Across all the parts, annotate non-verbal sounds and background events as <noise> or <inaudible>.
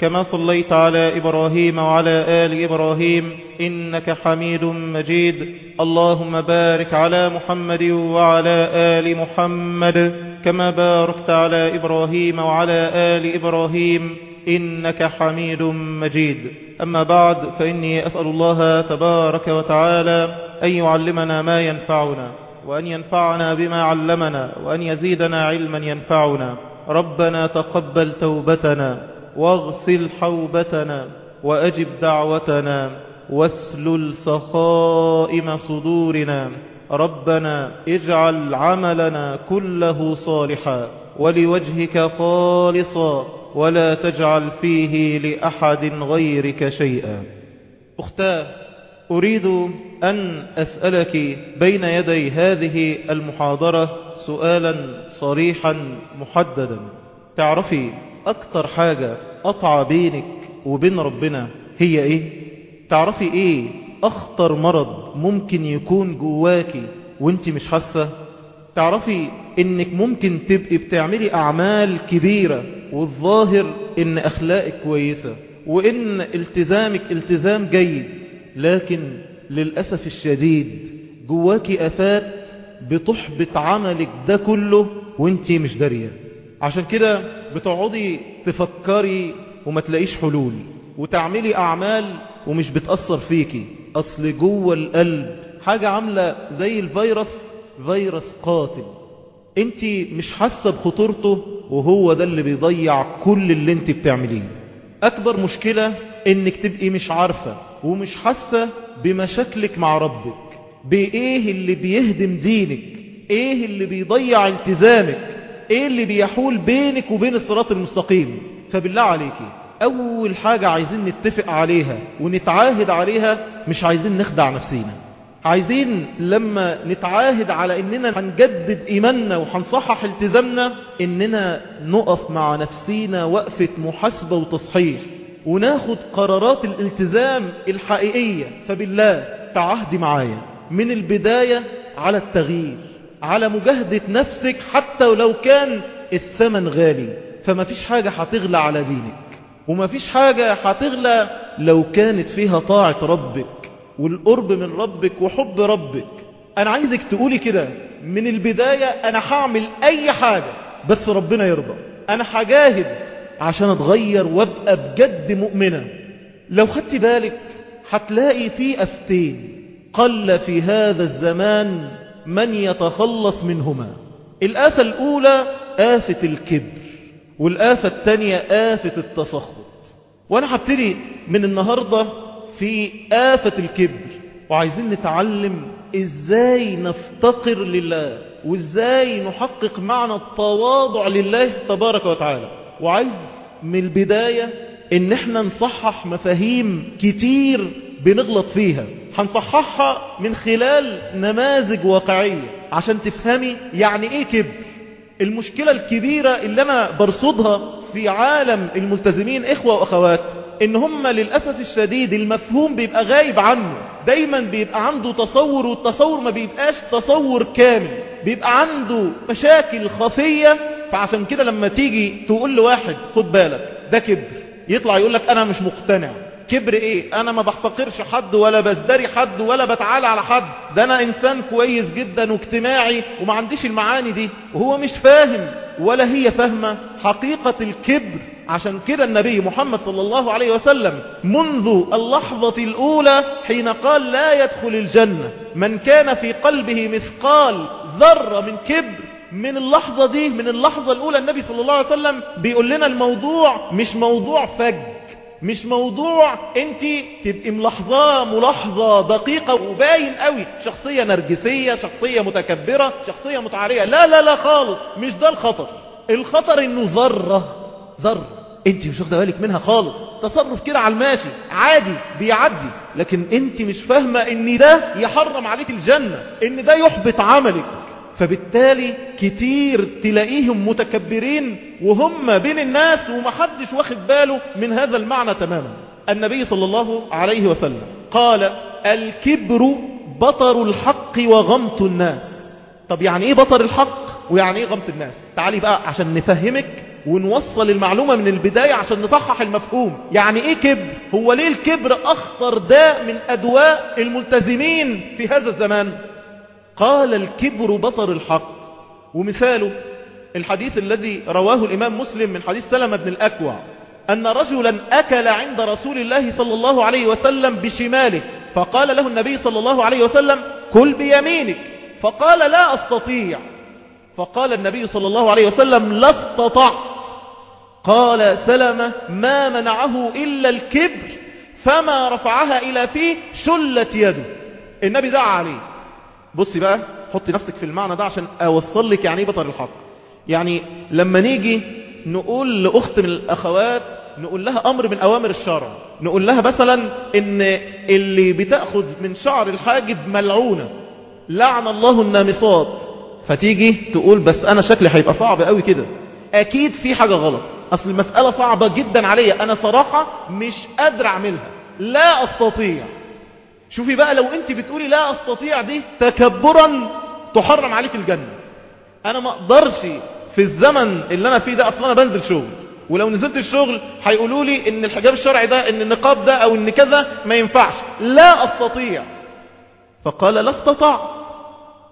كما صليت على إبراهيم وعلى آل إبراهيم إنك حميد مجيد. اللهم بارك على محمد وعلى آل محمد كما باركت على إبراهيم وعلى آل إبراهيم إنك حميد مجيد. أما بعد فإني أسأل الله تبارك وتعالى أن يعلمنا ما ينفعنا وأن ينفعنا بما علمنا وأن يزيدنا علما ينفعنا. ربنا تقبل توبتنا. واغسل حوبتنا وأجب دعوتنا واسلل سخائم صدورنا. ربنا اجعل عملنا كله صالحا ولوجهك خالصا ولا تجعل فيه لأحد غيرك شيئا. أختاه أريد أن أسألك بين يدي هذه المحاضرة سؤالا صريحا محددا. تعرفي أكتر حاجة قطع بينك وبين ربنا هي إيه؟ تعرفي إيه أخطر مرض ممكن يكون جواكي وانت مش حاسة؟ تعرفي إنك ممكن تبقي بتعملي أعمال كبيرة والظاهر إن أخلاقك كويسة وإن التزامك التزام جيد لكن للأسف الشديد جواكي آفات بتحبط عملك ده كله وانت مش دارية. عشان كده بتقعدي تفكري وما تلاقيش حلول وتعملي أعمال ومش بتأثر فيكي. أصل جوه القلب حاجة عاملة زي الفيروس فيروس قاتل. انت مش حاسة بخطورته وهو ده اللي بيضيع كل اللي انت بتعمليه. أكبر مشكلة إنك تبقي مش عارفة ومش حاسة بمشاكلك مع ربك. بإيه اللي بيهدم دينك؟ إيه اللي بيضيع التزامك؟ إيه اللي بيحول بينك وبين الصراط المستقيم؟ فبالله عليكي اول حاجة عايزين نتفق عليها ونتعاهد عليها مش عايزين نخدع نفسينا. عايزين لما نتعاهد على اننا هنجدد ايماننا وهنصحح التزامنا اننا نقف مع نفسينا وقفة محاسبة وتصحيح وناخد قرارات الالتزام الحقيقية. فبالله تعهدي معايا. من البداية على التغيير. على مجاهدة نفسك حتى ولو كان الثمن غالي. فما فيش حاجة هتغلى على دينك. وما فيش حاجة هتغلى لو كانت فيها طاعة ربك والقرب من ربك وحب ربك. أنا عايزك تقولي كده من البداية أنا هعمل أي حاجة بس ربنا يرضى. أنا هجاهد عشان أتغير وأبقى بجد مؤمنة. لو خدت بالك هتلاقي في أفتين قل في هذا الزمان من يتخلص منهما. الآفة الأولى آفة الكبر والآفة الثانية آفة التسخط. وأنا هبتدي من النهاردة في آفة الكبر وعايزين نتعلم إزاي نفتقر لله وإزاي نحقق معنى التواضع لله تبارك وتعالى. وعايز من البداية إن إحنا نصحح مفاهيم كتير بنغلط فيها. هنصححها من خلال نماذج واقعية. عشان تفهمي يعني إيه كبر. المشكلة الكبيرة اللي أنا برصدها في عالم الملتزمين إخوة وأخوات إن هم للأسف الشديد المفهوم بيبقى غايب عنه. دايما بيبقى عنده تصور والتصور ما بيبقاش تصور كامل. بيبقى عنده مشاكل خفية. فعشان كده لما تيجي تقول لواحد خد بالك ده كبر. يطلع يقول لك أنا مش مقتنع. كبر إيه؟ أنا ما بحتقرش حد ولا بزدري حد ولا بتعالى على حد. ده أنا انسان كويس جدا واجتماعي وما عنديش المعاني دي. وهو مش فاهم ولا هي فاهمة. حقيقة الكبر عشان كده النبي محمد صلى الله عليه وسلم منذ اللحظة الأولى حين قال لا يدخل الجنة من كان في قلبه مثقال ذرة من كبر من اللحظة دي من اللحظة الأولى النبي صلى الله عليه وسلم بيقول لنا الموضوع مش موضوع فج. مش موضوع انت تبقي ملاحظاه ملاحظة دقيقة وباين قوي. شخصية نرجسية شخصية متكبرة شخصية متعارية. لا لا لا خالص. مش ده الخطر. الخطر انه ذرة ذرة. انت مش واخدة بالك منها خالص. تصرف كده على الماشي. عادي بيعدي. لكن انت مش فاهمة ان ده يحرم عليك الجنة ان ده يحبط عملك. فبالتالي كتير تلاقيهم متكبرين وهم بين الناس ومحدش واخد باله من هذا المعنى تماما. النبي صلى الله عليه وسلم قال الكبر بطر الحق وغمط الناس. طب يعني إيه بطر الحق ويعني إيه غمط الناس؟ تعالي بقى عشان نفهمك ونوصل المعلومة من البداية عشان نصحح المفهوم. يعني إيه كبر؟ هو ليه الكبر أخطر داء من أدواء الملتزمين في هذا الزمان؟ قال الكبر بطر الحق. ومثاله الحديث الذي رواه الإمام مسلم من حديث سلمة بن الأكوع أن رجلا أكل عند رسول الله صلى الله عليه وسلم بشماله فقال له النبي صلى الله عليه وسلم كل بيمينك. فقال لا أستطيع. فقال النبي صلى الله عليه وسلم لا استطعت. قال سلمة ما منعه إلا الكبر فما رفعها إلى فيه شلت يده. النبي دعا عليه. بصي بقى حطي نفسك في المعنى ده عشان أوصل لك يعني بطر الحق. يعني لما نيجي نقول لأخت من الأخوات نقول لها أمر من أوامر الشرع. نقول لها مثلا إن اللي بتأخذ من شعر الحاجب ملعونة. لعن الله النامصات. فتيجي تقول بس أنا شكلي هيبقى صعب قوي كده. أكيد في حاجة غلط. أصل المسألة صعبة جدا عليا. أنا صراحة مش قادر أعملها. لا أستطيع. شوفي بقى لو أنت بتقولي لا أستطيع دي تكبرا تحرم عليك الجنة. أنا ما أقدرش في الزمن اللي أنا فيه ده أصلا أنا بنزل شغل. ولو نزلت الشغل هيقولوا لي إن الحجاب الشرعي ده إن النقاب ده أو إن كذا ما ينفعش. لا أستطيع. فقال لا استطعت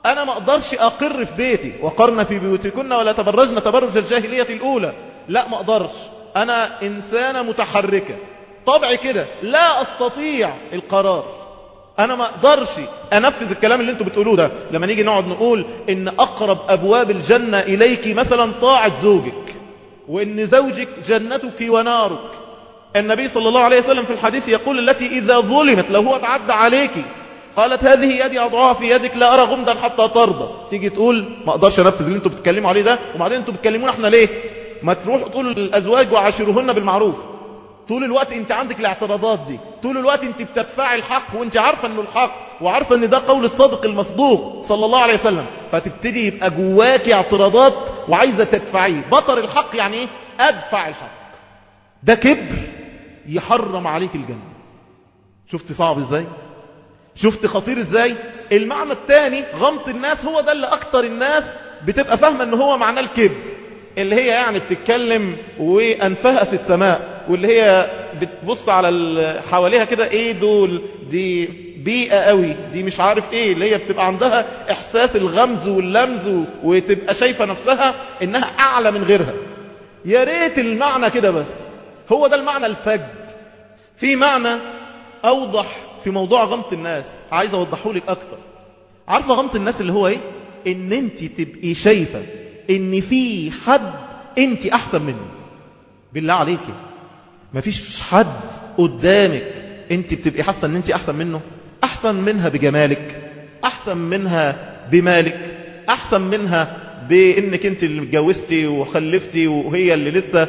أنا ما أقدرش أقر في بيتي. وقرن في بيوتكن ولا تبرجن تبرج الجاهلية الأولى. لا ما أقدرش. أنا إنسانة متحركة. طبعي كده. لا أستطيع القرار. أنا ما أقدرش أنفذ الكلام اللي أنتوا بتقولوه ده. لما نيجي نقعد نقول إن أقرب أبواب الجنة إليك مثلا طاعة زوجك وإن زوجك جنتك ونارك. النبي صلى الله عليه وسلم في الحديث يقول التي إذا ظلمت لو هو تعدى عليك. قالت هذه يدي اضعها في يدك لا أرى غمدا حتى ترضى. تيجي تقول ما أقدرش أنفذ اللي أنتوا بتتكلموا عليه ده. وبعدين أنتوا بتكلمونا إحنا ليه؟ ما تروح تقول الازواج وعاشرهن بالمعروف. طول الوقت انت عندك الاعتراضات دي. طول الوقت انت بتدفعي الحق وانت عارفة انه الحق وعارفة ان ده قول الصادق المصدوق صلى الله عليه وسلم. فتبتدي يبقى جواكي اعتراضات وعايزة تدفعيه. بطر الحق يعني إيه؟ أدفع الحق. ده كبر يحرم عليك الجنة. شفت صعب إزاي؟ شفت خطير إزاي؟ المعنى الثاني غمط الناس هو ده اللي أكتر الناس بتبقى فاهمة إن هو معناه الكبر. اللي هي يعني بتتكلم وأنفها في السماء. واللي هي بتبص على حواليها كده إيه دول؟ دي بيئة قوي دي مش عارف إيه اللي هي بتبقى عندها إحساس الغمز واللمز وتبقى شايفة نفسها إنها أعلى من غيرها. يا ريت المعنى كده بس. هو ده المعنى الفج. في معنى أوضح في موضوع غمط الناس. عايز أوضحه لك أكتر. عارفة غمط الناس اللي هو إيه؟ إن أنت تبقي شايفة إن في حد أنت أحسن منه. بالله عليكي مفيش حد قدامك انت بتبقي حاسة ان انت احسن منه احسن منها بجمالك احسن منها بمالك احسن منها بانك انت اللي اتجوزتي وخلفتي وهي اللي لسه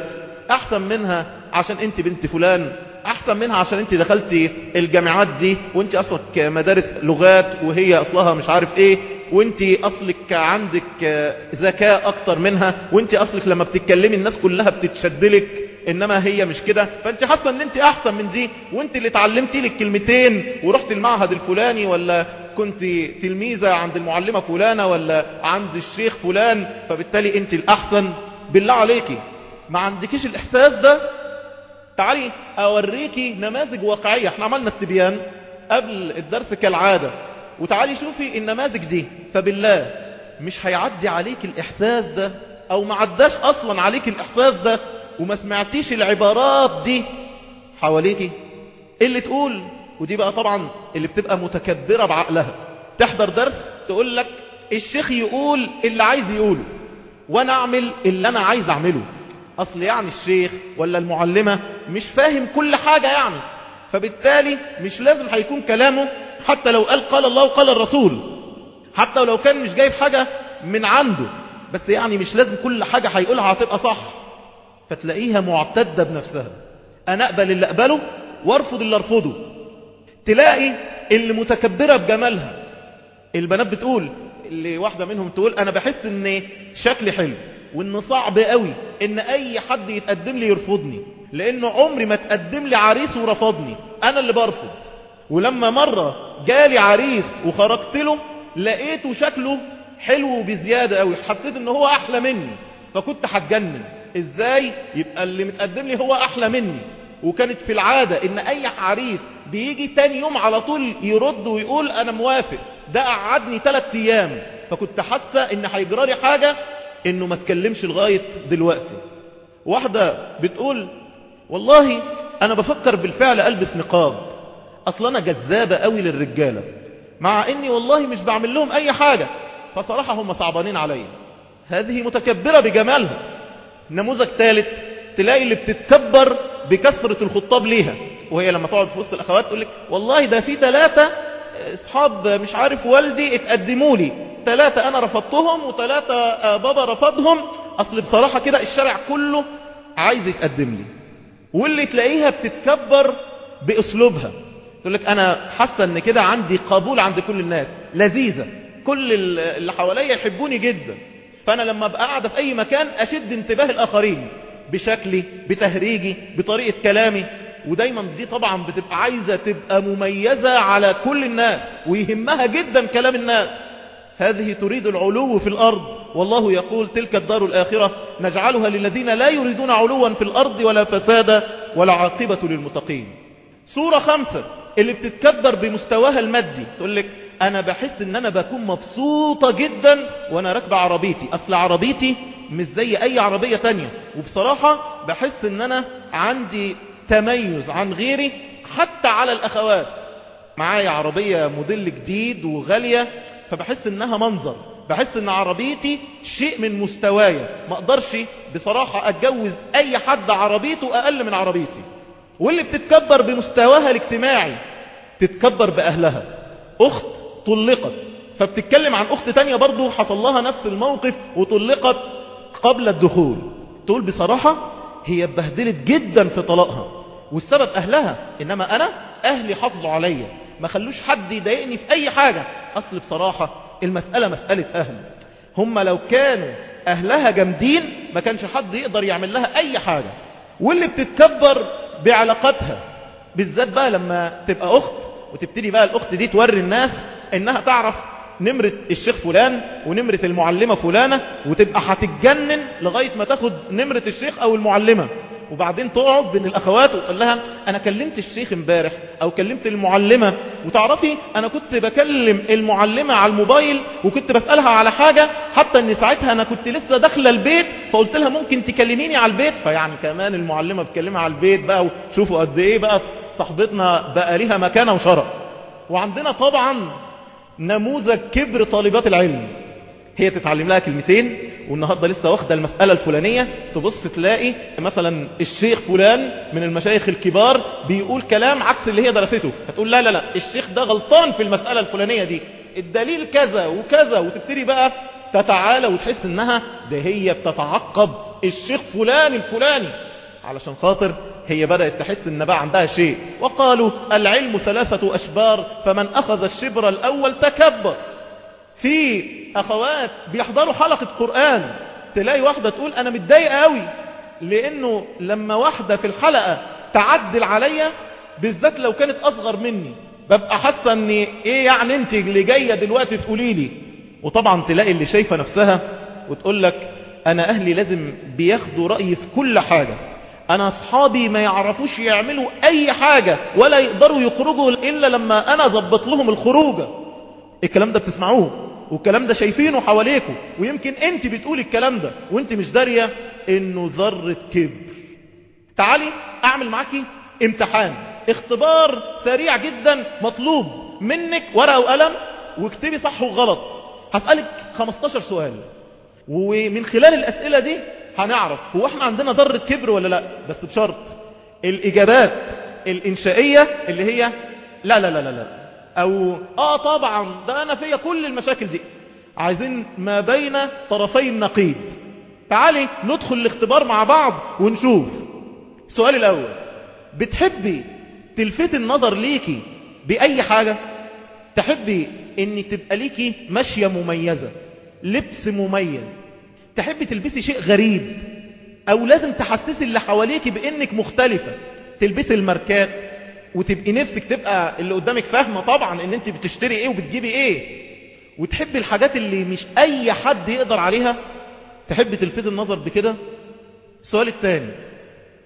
احسن منها عشان انت بنت فلان احسن منها عشان انت دخلتي الجامعات دي وانت اصلك مدارس لغات وهي اصلها مش عارف إيه وانت اصلك عندك ذكاء أكتر منها وانت اصلك لما بتتكلمي الناس كلها بتتشدلك. إنما هي مش كده. فأنت حاسه إن أنت أحسن من دي وأنت اللي اتعلمتي لك كلمتين ورحت المعهد الفلاني ولا كنت تلميذة عند المعلمة فلانة ولا عند الشيخ فلان فبالتالي أنت الأحسن. بالله عليكي ما عندكيش الإحساس ده؟ تعالي أوريكي نماذج واقعية. إحنا عملنا استبيان قبل الدرس كالعادة. وتعالي شوفي النماذج دي. فبالله مش هيعدي عليك الإحساس ده أو ما عداش أصلا عليك الإحساس ده. وما سمعتيش العبارات دي. حواليكي. اللي تقول؟ ودي بقى طبعا اللي بتبقى متكبرة بعقلها. تحضر درس تقول لك الشيخ يقول اللي عايز يقوله وأنا أعمل اللي أنا عايز أعمله. أصل يعني الشيخ ولا المعلمة مش فاهم كل حاجة يعني. فبالتالي مش لازم هيكون كلامه حتى لو قال قال الله وقال الرسول. حتى لو كان مش جايب حاجة من عنده. بس يعني مش لازم كل حاجة هيقولها هتبقى صح. فتلاقيها معتدة بنفسها. أنا أقبل اللي أقبله وأرفض اللي أرفضه. تلاقي اللي متكبرة بجمالها. البنات بتقول اللي واحدة منهم تقول أنا بحس إن شكلي حلو وإن صعب قوي إن أي حد يتقدم لي يرفضني لأنه عمري ما تقدم لي عريس ورفضني. أنا اللي برفض. ولما مرة جالي عريس وخرجت له لقيته شكله حلو بزيادة قوي. حسيت إن هو أحلى مني فكنت هتجنن. إزاي؟ يبقى اللي متقدم لي هو أحلى مني. وكانت في العادة إن أي عريس بيجي تاني يوم على طول يرد ويقول أنا موافق. ده قعدني ثلاث أيام. فكنت حاسة إن هيجرالي حاجة إنه ما تكلمش لغاية دلوقتي. واحدة بتقول والله أنا بفكر بالفعل ألبس نقاب. أصلا أنا جذابة قوي للرجالة. مع إني والله مش بعمل لهم أي حاجة. فصراحة هم صعبانين عليا. هذه متكبرة بجمالها نموذج ثالث تلاقي اللي بتتكبر بكثرة الخطاب ليها. وهي لما تقعد في وسط الأخوات تقول لك والله ده في ثلاثة أصحاب مش عارف والدي اتقدموا لي. ثلاثة أنا رفضتهم وثلاثة بابا رفضهم. أصل بصراحة كده الشارع كله عايز يتقدم لي. واللي تلاقيها بتتكبر بأسلوبها. تقول لك أنا حاسة إن كده عندي قبول عند كل الناس. لذيذة. كل اللي حواليا يحبوني جدا. فأنا لما أبقى قاعدة في أي مكان أشد انتباه الآخرين بشكلي بتهريجي بطريقة كلامي. ودايما دي طبعا بتبقى عايزة تبقى مميزة على كل الناس ويهمها جدا كلام الناس. هذه تريد العلو في الأرض. والله يقول تلك الدار الآخرة نجعلها للذين لا يريدون علوا في الأرض ولا فسادا ولا عاقبة للمتقين. سورة خمسة اللي بتتكبر بمستواها المادي. تقول لك أنا بحس إن أنا بكون مبسوطة جدا وأنا راكبة عربيتي. أصل عربيتي مش زي أي عربية تانية. وبصراحة بحس إن أنا عندي تميز عن غيري حتى على الأخوات. معايا عربية موديل جديد وغالية فبحس إنها منظر. بحس إن عربيتي شيء من مستوايا. ما أقدرش بصراحة أتجوز أي حد عربيته أقل من عربيتي. واللي بتتكبر بمستواها الاجتماعي تتكبر بأهلها. أخت طلقت فبتتكلم عن أخت تانية برضو حصل لها نفس الموقف وطلقت قبل الدخول. تقول بصراحة هي اتبهدلت جدا في طلاقها. والسبب أهلها إنما أنا أهلي حافظوا عليا. ما خلوش حد يضايقني في أي حاجة. أصل بصراحة المسألة مسألة أهل. هم لو كانوا أهلها جامدين ما كانش حد يقدر يعمل لها أي حاجة. واللي بتتكبر بعلاقاتها بالذات بقى لما تبقى أخت وتبتدي بقى الأخت دي توري الناس إنها تعرف نمرة الشيخ فلان ونمرة المعلمة فلانة وتبقى هتتجنن لغاية ما تاخد نمرة الشيخ أو المعلمة. وبعدين تقعد بين الأخوات وتقول لها أنا كلمت الشيخ امبارح أو كلمت المعلمة. وتعرفي أنا كنت بكلم المعلمة على الموبايل وكنت بسألها على حاجة. حتى إن ساعتها أنا كنت لسه داخلة البيت فقلت لها ممكن تكلميني على البيت؟ فيعني كمان المعلمة بتكلمها على البيت بقى وشوفوا قد إيه بقى صاحبتنا بقى ليها مكانة وشرف. وعندنا طبعا نموذج كبر طالبات العلم. هي تتعلم لها كلمتين والنهاردة لسه واخدة المسألة الفلانية. تبص تلاقي مثلا الشيخ فلان من المشايخ الكبار بيقول كلام عكس اللي هي درسته. فتقول لا لا لا الشيخ ده غلطان في المسألة الفلانية دي. الدليل كذا وكذا. وتبتدي بقى تتعالى وتحس إنها ده هي بتتعقب. الشيخ فلان الفلاني. علشان خاطر هي بدأت تحس إن بقى عندها شيء. وقالوا العلم ثلاثة أشبار فمن أخذ الشبر الأول تكبر. في أخوات بيحضروا حلقة قرآن تلاقي واحدة تقول أنا متضايقة قوي لأنه لما واحدة في الحلقة تعدل عليا بالذات لو كانت أصغر مني ببقى حاسة ان إيه يعني أنت اللي جاية دلوقتي تقولي لي؟ وطبعا تلاقي اللي شايفة نفسها وتقول لك أنا أهلي لازم بياخدوا رأيي في كل حاجة. أنا أصحابي ما يعرفوش يعملوا أي حاجة ولا يقدروا يخرجوا إلا لما أنا ضبط لهم الخروجة الكلام ده بتسمعوه والكلام ده شايفينه حواليكم ويمكن أنت بتقولي الكلام ده وأنت مش دارية إنه ذرة كبر. تعالي أعمل معاكي امتحان. اختبار سريع جدا مطلوب منك ورقة وقلم واكتبي صح وغلط. هسألك 15 سؤال. ومن خلال الأسئلة دي هنعرف هو إحنا عندنا ذرة كبر ولا لأ؟ بس بشرط الإجابات الإنشائية اللي هي لا لا لا لا, لا. أو آه طبعا ده أنا فيا كل المشاكل دي. عايزين ما بين طرفي النقيض. تعالي ندخل الاختبار مع بعض ونشوف. السؤال الأول بتحبي تلفت النظر ليكي بأي حاجة؟ تحبي ان تبقى ليكي ماشية مميزة لبس مميز تحبي تلبسي شيء غريب أو لازم تحسسي اللي حواليك بإنك مختلفة. تلبسي الماركات وتبقي نفسك تبقى اللي قدامك فاهمة طبعا إن أنت بتشتري إيه وبتجيبي إيه. وتحبي الحاجات اللي مش أي حد يقدر عليها. تحبي تلفت النظر بكده؟ السؤال الثاني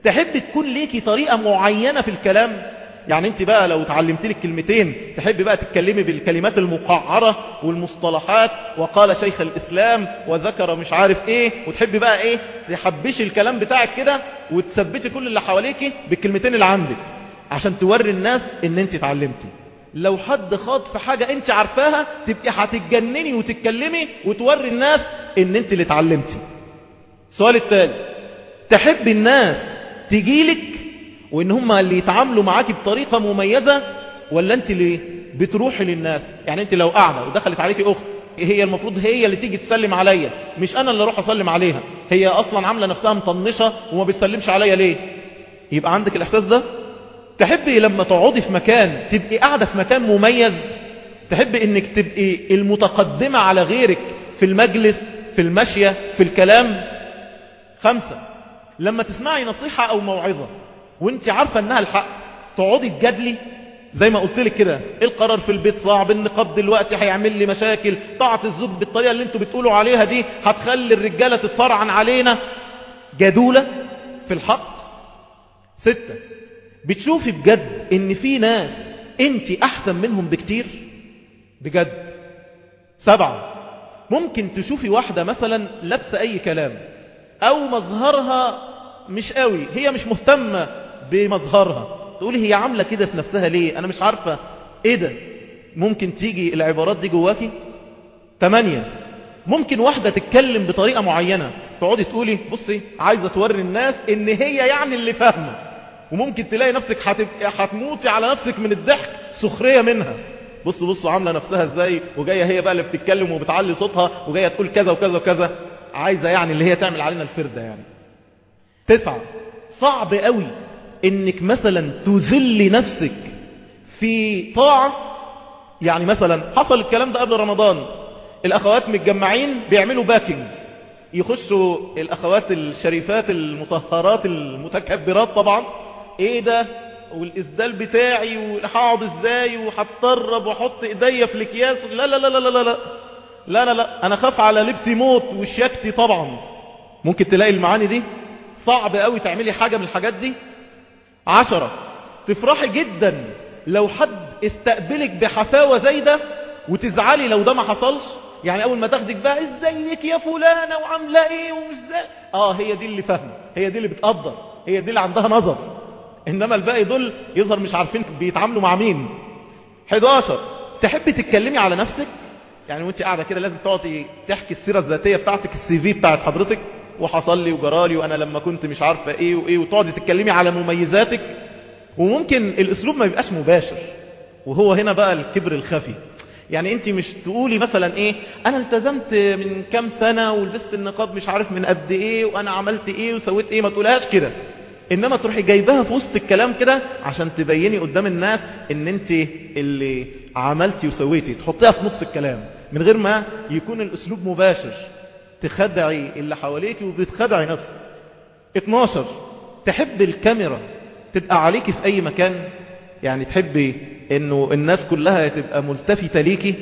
تحبي تكون ليكي طريقة معينة في الكلام؟ يعني انت بقى لو اتعلمت لك كلمتين تحبي بقى تتكلمي بالكلمات المقعرة والمصطلحات وقال شيخ الإسلام وذكر مش عارف إيه وتحبي بقى إيه تحبشي الكلام بتاعك كده وتثبتي كل اللي حواليكي بالكلمتين اللي عندك عشان توري الناس إن انت اتعلمتي. لو حد خاض في حاجة انت عارفاها تبقي هتتجنني وتتكلمي وتوري الناس إن انت اللي اتعلمتي. السؤال التالي تحب الناس تجيلك وإن هم اللي يتعاملوا معاكي بطريقة مميزة ولا أنت اللي بتروحي للناس؟ يعني أنت لو قاعدة ودخلت عليكي أخت هي المفروض هي اللي تيجي تسلم عليا مش أنا اللي أروح أسلم عليها. هي أصلا عاملة نفسها مطنشة وما بتسلمش عليا ليه؟ يبقى عندك الإحساس ده؟ تحبي لما تقعدي في مكان تبقي قاعدة في مكان مميز؟ تحبي إنك تبقي المتقدمة على غيرك في المجلس في المشية في الكلام؟ خمسة لما تسمعي نصيحة أو موعظة وانت عارفة انها الحق تقعدي تجادلي؟ زي ما قلت لك كده القرار في البيت؟ صعب النقاب دلوقتي هيعمل لي مشاكل. طاعة الزوج بالطريقة اللي أنتوا بتقولوا عليها دي هتخلي الرجالة تتفرعن علينا. جدولة في الحق؟ ستة بتشوفي بجد إن في ناس انت أحسن منهم بكتير؟ بجد. سبعة ممكن تشوفي واحدة مثلا لابسة أي كلام أو مظهرها مش قوي هي مش مهتمة بمظهرها. تقولي هي عاملة كده في نفسها ليه؟ أنا مش عارفة. إيه ده؟ ممكن تيجي العبارات دي جواكي؟ تمانية. ممكن واحدة تتكلم بطريقة معينة تقعدي تقولي بصي عايزة توري الناس إن هي يعني اللي فاهمة. وممكن تلاقي نفسك هتموتي على نفسك من الضحك سخرية منها. بصوا بصوا عاملة نفسها إزاي؟ وجاية هي بقى اللي بتتكلم وبتعلي صوتها وجاية تقول كذا وكذا وكذا. عايزة يعني اللي هي تعمل علينا الفردة يعني. تسعة. صعب قوي إنك مثلا تذل نفسك في طاعة يعني مثلا حصل الكلام ده قبل رمضان الأخوات متجمعين بيعملوا باكينج يخشوا الأخوات الشريفات المطهرات المتكبرات طبعا إيه ده؟ والإسدال بتاعي وهقعد إزاي وهتطرب وأحط إيديا في الأكياس؟ لا لا لا لا لا لا لا لا لا أنا خاف على لبسي موت وشياكتي طبعا. ممكن تلاقي المعاني دي صعب قوي تعملي حاجة من الحاجات دي؟ عشرة. تفرحي جدا لو حد استقبلك بحفاوة زي ده وتزعلي لو ده ما حصلش. يعني أول ما تاخدك بقى إزيك يا فلانة وعاملة إيه ومش إزاي آه هي دي اللي فاهمة. هي دي اللي بتقدر. هي دي اللي عندها نظر. إنما الباقي دول يظهر مش عارفين بيتعاملوا مع مين. 11 تحبي تتكلمي على نفسك؟ يعني وانت قاعدة كده لازم تقعدي تحكي السيرة الذاتية بتاعتك السي في بتاعت حضرتك. وحصل لي وجرالي وأنا لما كنت مش عارفة إيه وإيه وتقعدي تتكلمي على مميزاتك وممكن الأسلوب ما يبقاش مباشر. وهو هنا بقى الكبر الخفي. يعني انت مش تقولي مثلا إيه أنا التزمت من كام سنة ولبست النقاب مش عارف من قد إيه وأنا عملت إيه وسويت إيه ما تقولهاش كده. إنما تروحي جايباها في وسط الكلام كده عشان تبيني قدام الناس إن انت اللي عملتي وسويتي. تحطيها في نص الكلام من غير ما يكون الأسلوب مباشر. تخدعي اللي حواليك وبتخدعي نفسك. 12 تحب الكاميرا تبقى عليكي في أي مكان؟ يعني تحبي إنه الناس كلها تبقى ملتفتة ليكي؟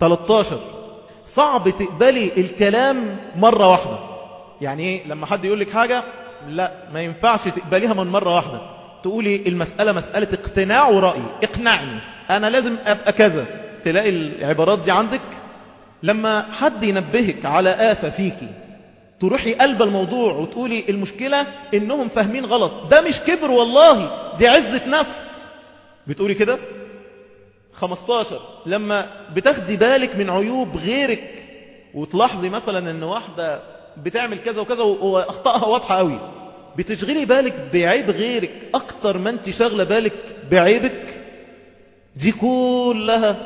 13 صعب تقبلي الكلام مرة واحدة. يعني إيه؟ لما حد يقول لك حاجة لا ما ينفعش تقبليها من مرة واحدة. تقولي المسألة مسألة اقتناع ورأي. اقنعني أنا لازم أبقى كذا. تلاقي العبارات دي عندك؟ لما حد ينبهك على آفة فيكي تروحي قلب الموضوع وتقولي المشكلة إنهم فاهمين غلط. ده مش كبر والله دي عزة نفس. بتقولي كده؟ 15 لما بتاخدي بالك من عيوب غيرك وتلاحظي مثلا إن واحدة بتعمل كذا وكذا واخطائها واضحة قوي بتشغلي بالك بعيب غيرك أكتر ما انت شاغلة بالك بعيبك؟ دي كلها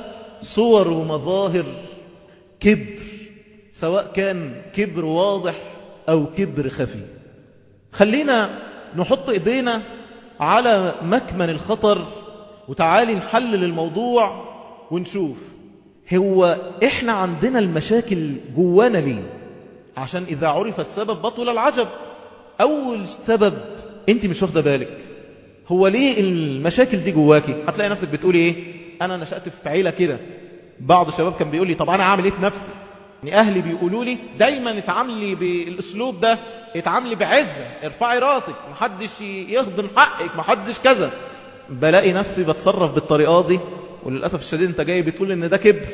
صور ومظاهر كبر سواء كان كبر واضح أو كبر خفي. خلينا نحط إيدينا على مكمن الخطر وتعالي نحلل الموضوع ونشوف. هو إحنا عندنا المشاكل جوانا ليه؟ عشان إذا عرف السبب بطل العجب. أول سبب أنت مش واخدة بالك. هو ليه المشاكل دي جواكي؟ هتلاقي نفسك بتقولي إيه؟ أنا نشأت في عيلة كده. بعض الشباب كان بيقول لي طب أنا عامل إيه في نفسي؟ يعني أهلي بيقولوا لي دايما اتعاملي بالأسلوب ده اتعاملي بعزة ارفعي راسك محدش يخدم حقك محدش كذا. بلاقي نفسي بتصرف بالطريقة دي وللأسف الشديد أنت جاي بتقول إن ده كبر.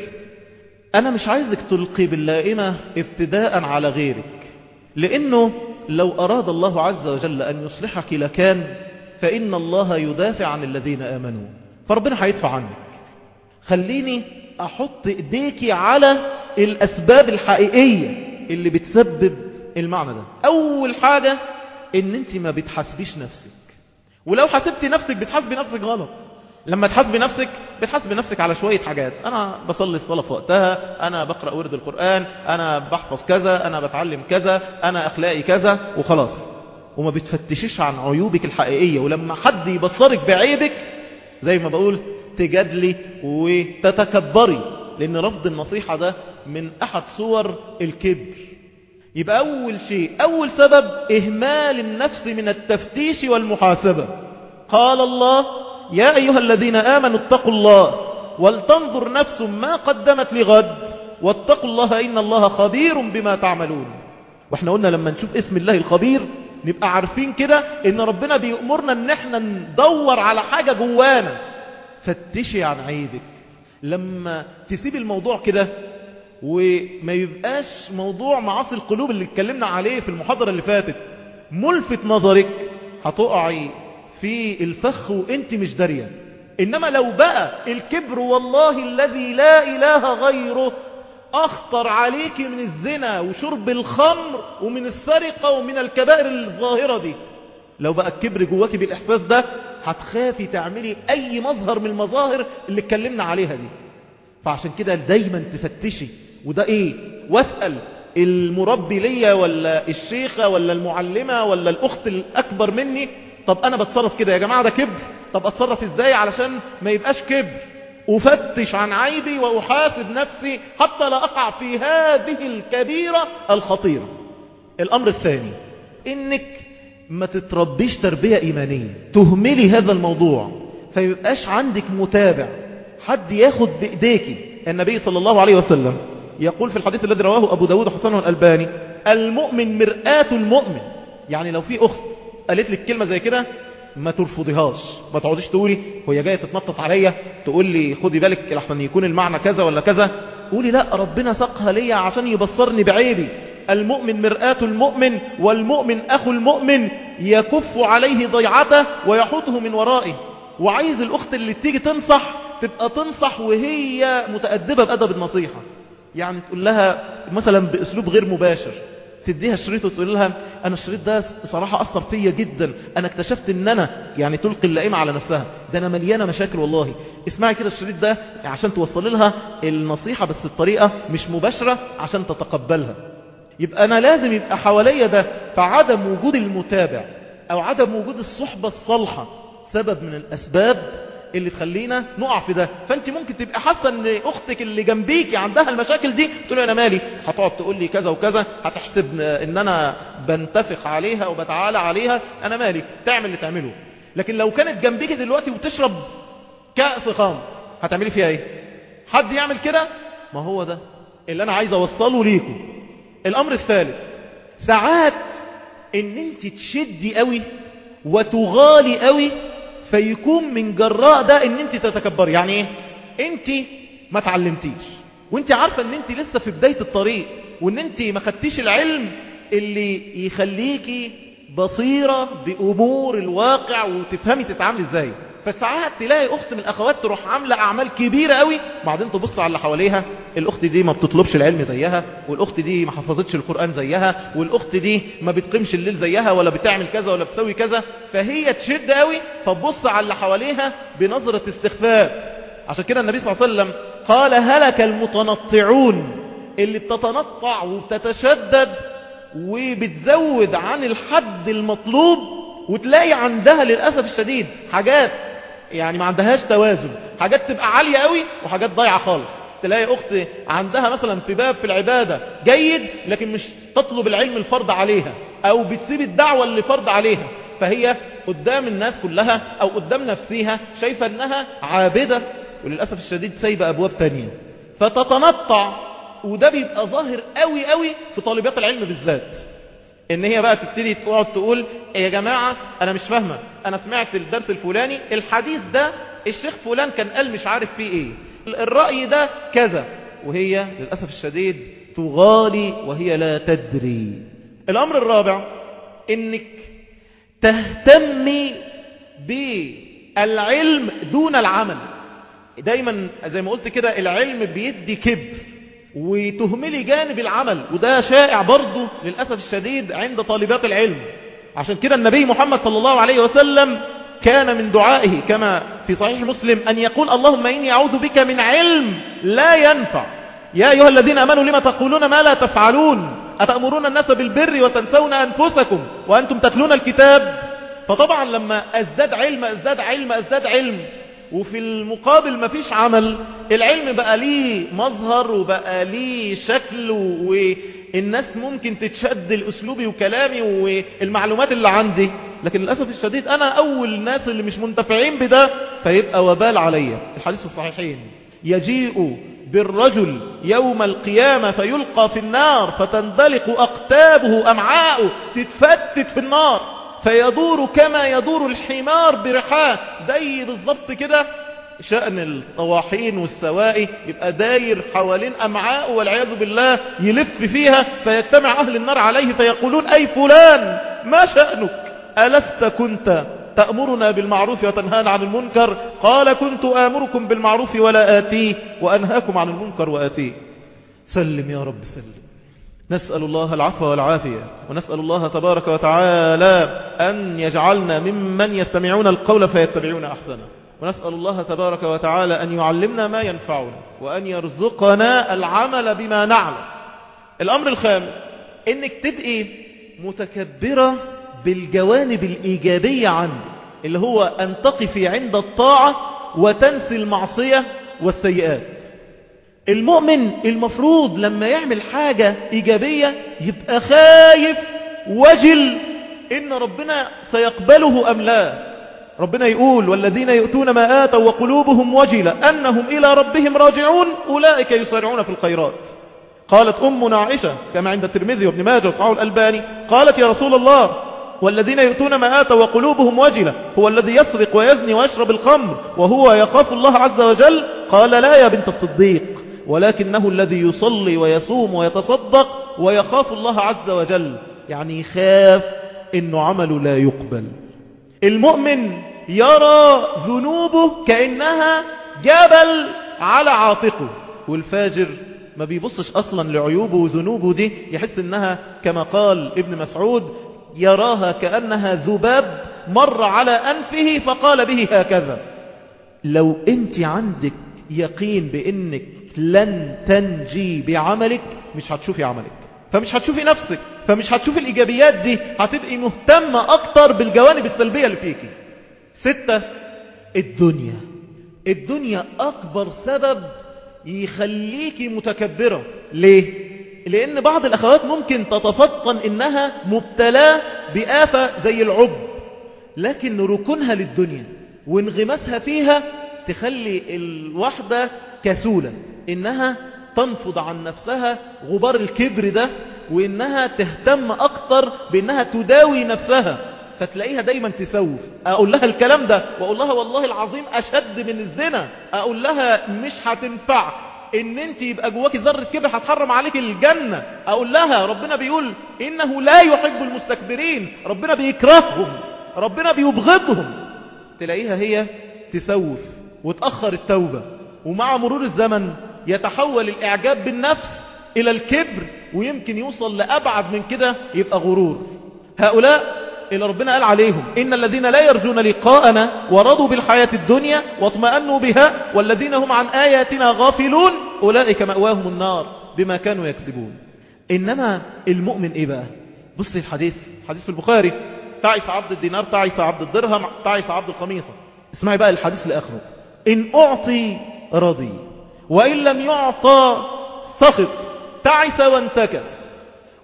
أنا مش عايزك تلقي باللائمة ابتداء على غيرك لأنه لو أراد الله عز وجل أن يصلحك لكان فإن الله يدافع عن الذين آمنوا. فربنا هيدفع عنك. خليني أحط إيديكي على الأسباب الحقيقية اللي بتسبب المعنى ده. أول حاجة إن انت ما بتحاسبيش نفسك. ولو حاسبتي نفسك بتحاسبي نفسك غلط. لما تحاسبي نفسك بتحاسبي نفسك على شوية حاجات. أنا بصلي الصلاة في وقتها أنا بقرأ ورد القرآن أنا بحفظ كذا أنا بتعلم كذا أنا أخلاقي كذا وخلاص. وما بتفتشيش عن عيوبك الحقيقية. ولما حد يبصرك بعيبك زي ما بقول تجادلي وتتكبري لأن رفض النصيحة ده من أحد صور الكبر. يبقى أول شيء أول سبب إهمال النفس من التفتيش والمحاسبة. قال الله يا أيها الذين آمنوا اتقوا الله ولتنظر نفس ما قدمت لغد واتقوا الله إن الله خبير بما تعملون. وإحنا قلنا لما نشوف اسم الله الخبير نبقى عارفين كده إن ربنا بيأمرنا إن إحنا ندور على حاجة جوانا. فتشي عن عيبك. لما تسيب الموضوع كده وما يبقاش موضوع معاصي القلوب اللي اتكلمنا عليه في المحاضرة اللي فاتت ملفت نظرك هتقعي في الفخ وانت مش دارية. إنما لو بقى الكبر والله الذي لا إله غيره أخطر عليك من الزنا وشرب الخمر ومن السرقة ومن الكبائر الظاهرة دي. لو بقى الكبر جواكي بالإحساس ده هتخافي تعملي أي مظهر من المظاهر اللي اتكلمنا عليها دي. فعشان كده دايما تفتشي. وده إيه؟ واسأل المربي ليا ولا الشيخة ولا المعلمة ولا الأخت الأكبر مني؟ طب أنا بتصرف كده يا جماعة ده كبر. طب أتصرف إزاي علشان ما يبقاش كبر؟ أفتش عن عيبي وأحاسب نفسي حتى لا أقع في هذه الكبيرة الخطيرة. الأمر الثاني إنك ما تتربيش تربية إيمانية. تهملي هذا الموضوع. فيبقاش عندك متابع. حد ياخد بايديكي النبي صلى الله عليه وسلم يقول في الحديث الذي رواه أبو داود حسن الألباني المؤمن مرآة المؤمن. يعني لو في أخت قالت لك كلمة زي كده ما ترفضيهاش. ما تقعديش تقولي هي جاية تتنطط عليا. تقول لي خدي بالك لحسن يكون المعنى كذا ولا كذا. قولي لا ربنا سقها ليا عشان يبصرني بعيبي. المؤمن مرآة المؤمن والمؤمن أخو المؤمن يكف عليه ضيعته ويحوطه من ورائه. وعايز الأخت اللي تيجي تنصح تبقى تنصح وهي متأدبة بأدب النصيحة. يعني تقول لها مثلا بأسلوب غير مباشر تديها الشريط وتقول لها أنا الشريط ده صراحة أثر فيا جدا أنا اكتشفت أن أنا يعني تلقي اللائمة على نفسها. ده أنا مليانة مشاكل والله. اسمعي كده الشريط ده عشان توصل لها النصيحة بس الطريقة مش مباشرة عشان تتقبلها. يبقى أنا لازم يبقى حواليا ده فعدم وجود المتابع أو عدم وجود الصحبة الصالحة سبب من الأسباب اللي تخلينا نقع في ده. فأنت ممكن تبقى حاسة إن أختك اللي جنبيكي عندها المشاكل دي تقول أنا مالي؟ هتقعد تقول لي كذا وكذا هتحسب إن أنا بنتفق عليها وبتعالى عليها أنا مالي؟ تعمل اللي تعمله. لكن لو كانت جنبيكي دلوقتي وبتشرب كأس خمر هتعملي فيها إيه؟ حد يعمل كده؟ ما هو ده اللي أنا عايز أوصله ليكم. الأمر الثالث ساعات إن أنت تشدي قوي وتغالي قوي فيكون من جراء ده إن أنت تتكبر يعني إيه؟ أنت ما تعلمتيش وأنت عارفة إن أنت لسه في بداية الطريق وإن أنت ما خدتيش العلم اللي يخليكي بصيرة بأمور الواقع وتفهمي تتعاملي إزاي. فساعات تلاقي أخت من الاخوات تروح عاملة أعمال كبيرة قوي بعدين تبص على اللي حواليها الأخت دي ما بتطلبش العلم زيها والأخت دي ما حفظتش القرآن زيها والأخت دي ما بتقيمش الليل زيها ولا بتعمل كذا ولا بتسوي كذا فهي تشد قوي فتبص على اللي حواليها بنظرة استخفاف. عشان كده النبي صلى الله عليه وسلم قال هلك المتنطعون اللي بتتنطع وبتتشدد وبتزود عن الحد المطلوب وتلاقي عندها للأسف الشديد حاجات يعني ما عندهاش توازن. حاجات تبقى عالية قوي وحاجات ضايعة خالص. تلاقي أخت عندها مثلا في باب في العبادة جيد لكن مش تطلب العلم الفرض عليها أو بتسيب الدعوة اللي فرض عليها. فهي قدام الناس كلها أو قدام نفسها شايفة أنها عابدة وللأسف الشديد سايبة أبواب تانية. فتتنطع وده بيبقى ظاهر قوي قوي في طالبات العلم بالذات. إن هي بقى تبتدي تقعد تقول يا جماعة أنا مش فاهمة. أنا سمعت الدرس الفلاني الحديث ده الشيخ فلان كان قال مش عارف فيه إيه. الرأي ده كذا. وهي للأسف الشديد تغالي وهي لا تدري. الأمر الرابع إنك تهتمي بالعلم دون العمل. دايما زي ما قلت كده العلم بيدي كبر. وتهملي جانب العمل وده شائع برضه للأسف الشديد عند طالبات العلم. عشان كده النبي محمد صلى الله عليه وسلم كان من دعائه كما في صحيح مسلم أن يقول اللهم إني أعوذ بك من علم لا ينفع. يا أيها الذين أمنوا لما تقولون ما لا تفعلون؟ أتأمرون الناس بالبر وتنسون أنفسكم وأنتم تتلون الكتاب؟ فطبعا لما أزداد علم أزداد علم أزداد علم وفي المقابل مفيش عمل. العلم بقى ليه مظهر وبقى ليه شكل والناس ممكن تتشد الأسلوبي وكلامي والمعلومات اللي عندي. لكن للأسف الشديد أنا أول الناس اللي مش منتفعين بده فيبقى وبال عليا. الحديث الصحيحين. يجيء بالرجل يوم القيامة فيلقى في النار فتندلق أقتابه أمعاؤه تتفتت في النار. فيدور كما يدور الحمار برحاه. زي بالظبط كده. شأن الطواحين والسوائي يبقى داير حوالين أمعاء والعياذ بالله. يلف فيها فيجتمع أهل النار عليه فيقولون أي فلان ما شأنك؟ ألست كنت تأمرنا بالمعروف وتنهانا عن المنكر؟ قال كنت آمركم بالمعروف ولا آتيه وأنهاكم عن المنكر وآتيه. سلم يا رب سلم. نسأل الله العفو والعافية ونسأل الله تبارك وتعالى أن يجعلنا ممن يستمعون القول فيتبعون أحسنه ونسأل الله تبارك وتعالى أن يعلمنا ما ينفعنا وأن يرزقنا العمل بما نعلم الأمر الخامس إنك تبقي متكبرة بالجوانب الإيجابية عندك اللي هو أن تقفي عند الطاعة وتنسي المعصية والسيئات. المؤمن المفروض لما يعمل حاجة إيجابية يبقى خايف وجل إن ربنا سيقبله أم لا. ربنا يقول والذين يؤتون ما آتوا وقلوبهم وجلة أنهم إلى ربهم راجعون أولئك يسارعون في الخيرات. قالت أمنا عائشة كما عند الترمذي وابن ماجه وصحاه الألباني قالت يا رسول الله والذين يؤتون ما آتوا وقلوبهم وجلة هو الذي يسرق ويزني ويشرب الخمر وهو يخاف الله عز وجل؟ قال لا يا بنت الصديق. ولكنه الذي يصلي ويصوم ويتصدق ويخاف الله عز وجل. يعني يخاف إنه عمله لا يقبل. المؤمن يرى ذنوبه كأنها جبل على عاتقه. والفاجر ما بيبصش أصلا لعيوبه وذنوبه دي يحس إنها كما قال ابن مسعود يراها كأنها ذباب مر على أنفه فقال به هكذا. لو أنت عندك يقين بإنك لن تنجي بعملك مش هتشوفي عملك. فمش هتشوفي نفسك فمش هتشوفي الإيجابيات دي هتبقي مهتمة أكتر بالجوانب السلبية اللي فيكي. ستة الدنيا. الدنيا أكبر سبب يخليكي متكبرة. ليه؟ لأن بعض الأخوات ممكن تتفطن إنها مبتلاة بآفة زي العب. لكن ركونها للدنيا وانغماسها فيها تخلي الواحدة كسولة. إنها تنفض عن نفسها غبار الكبر ده وإنها تهتم أكتر بإنها تداوي نفسها. فتلاقيها دايما تسوف. أقول لها الكلام ده وأقول لها والله العظيم أشد من الزنا. أقول لها مش هتنفع. إن أنت يبقى جواك ذرة كبر هتحرم عليك الجنة. أقول لها ربنا بيقول إنه لا يحب المستكبرين. ربنا بيكرههم. ربنا بيبغضهم. تلاقيها هي تسوف وتأخر التوبة. ومع مرور الزمن يتحول الإعجاب بالنفس إلى الكبر ويمكن يوصل لأبعد من كده يبقى غرور. هؤلاء اللي ربنا قال عليهم إن الذين لا يرجون لقاءنا ورضوا بالحياة الدنيا واطمأنوا بها والذين هم عن آياتنا غافلون أولئك مأواهم النار بما كانوا يكسبون إنما المؤمن إيه بقى؟ بص الحديث حديث البخاري تعس عبد الدينار تعس عبد الدرهم تعس عبد القميصة اسمعي بقى الحديث لآخره. إن أعطي رضي. وإن لم يعطى سخط. تعس وانتكس.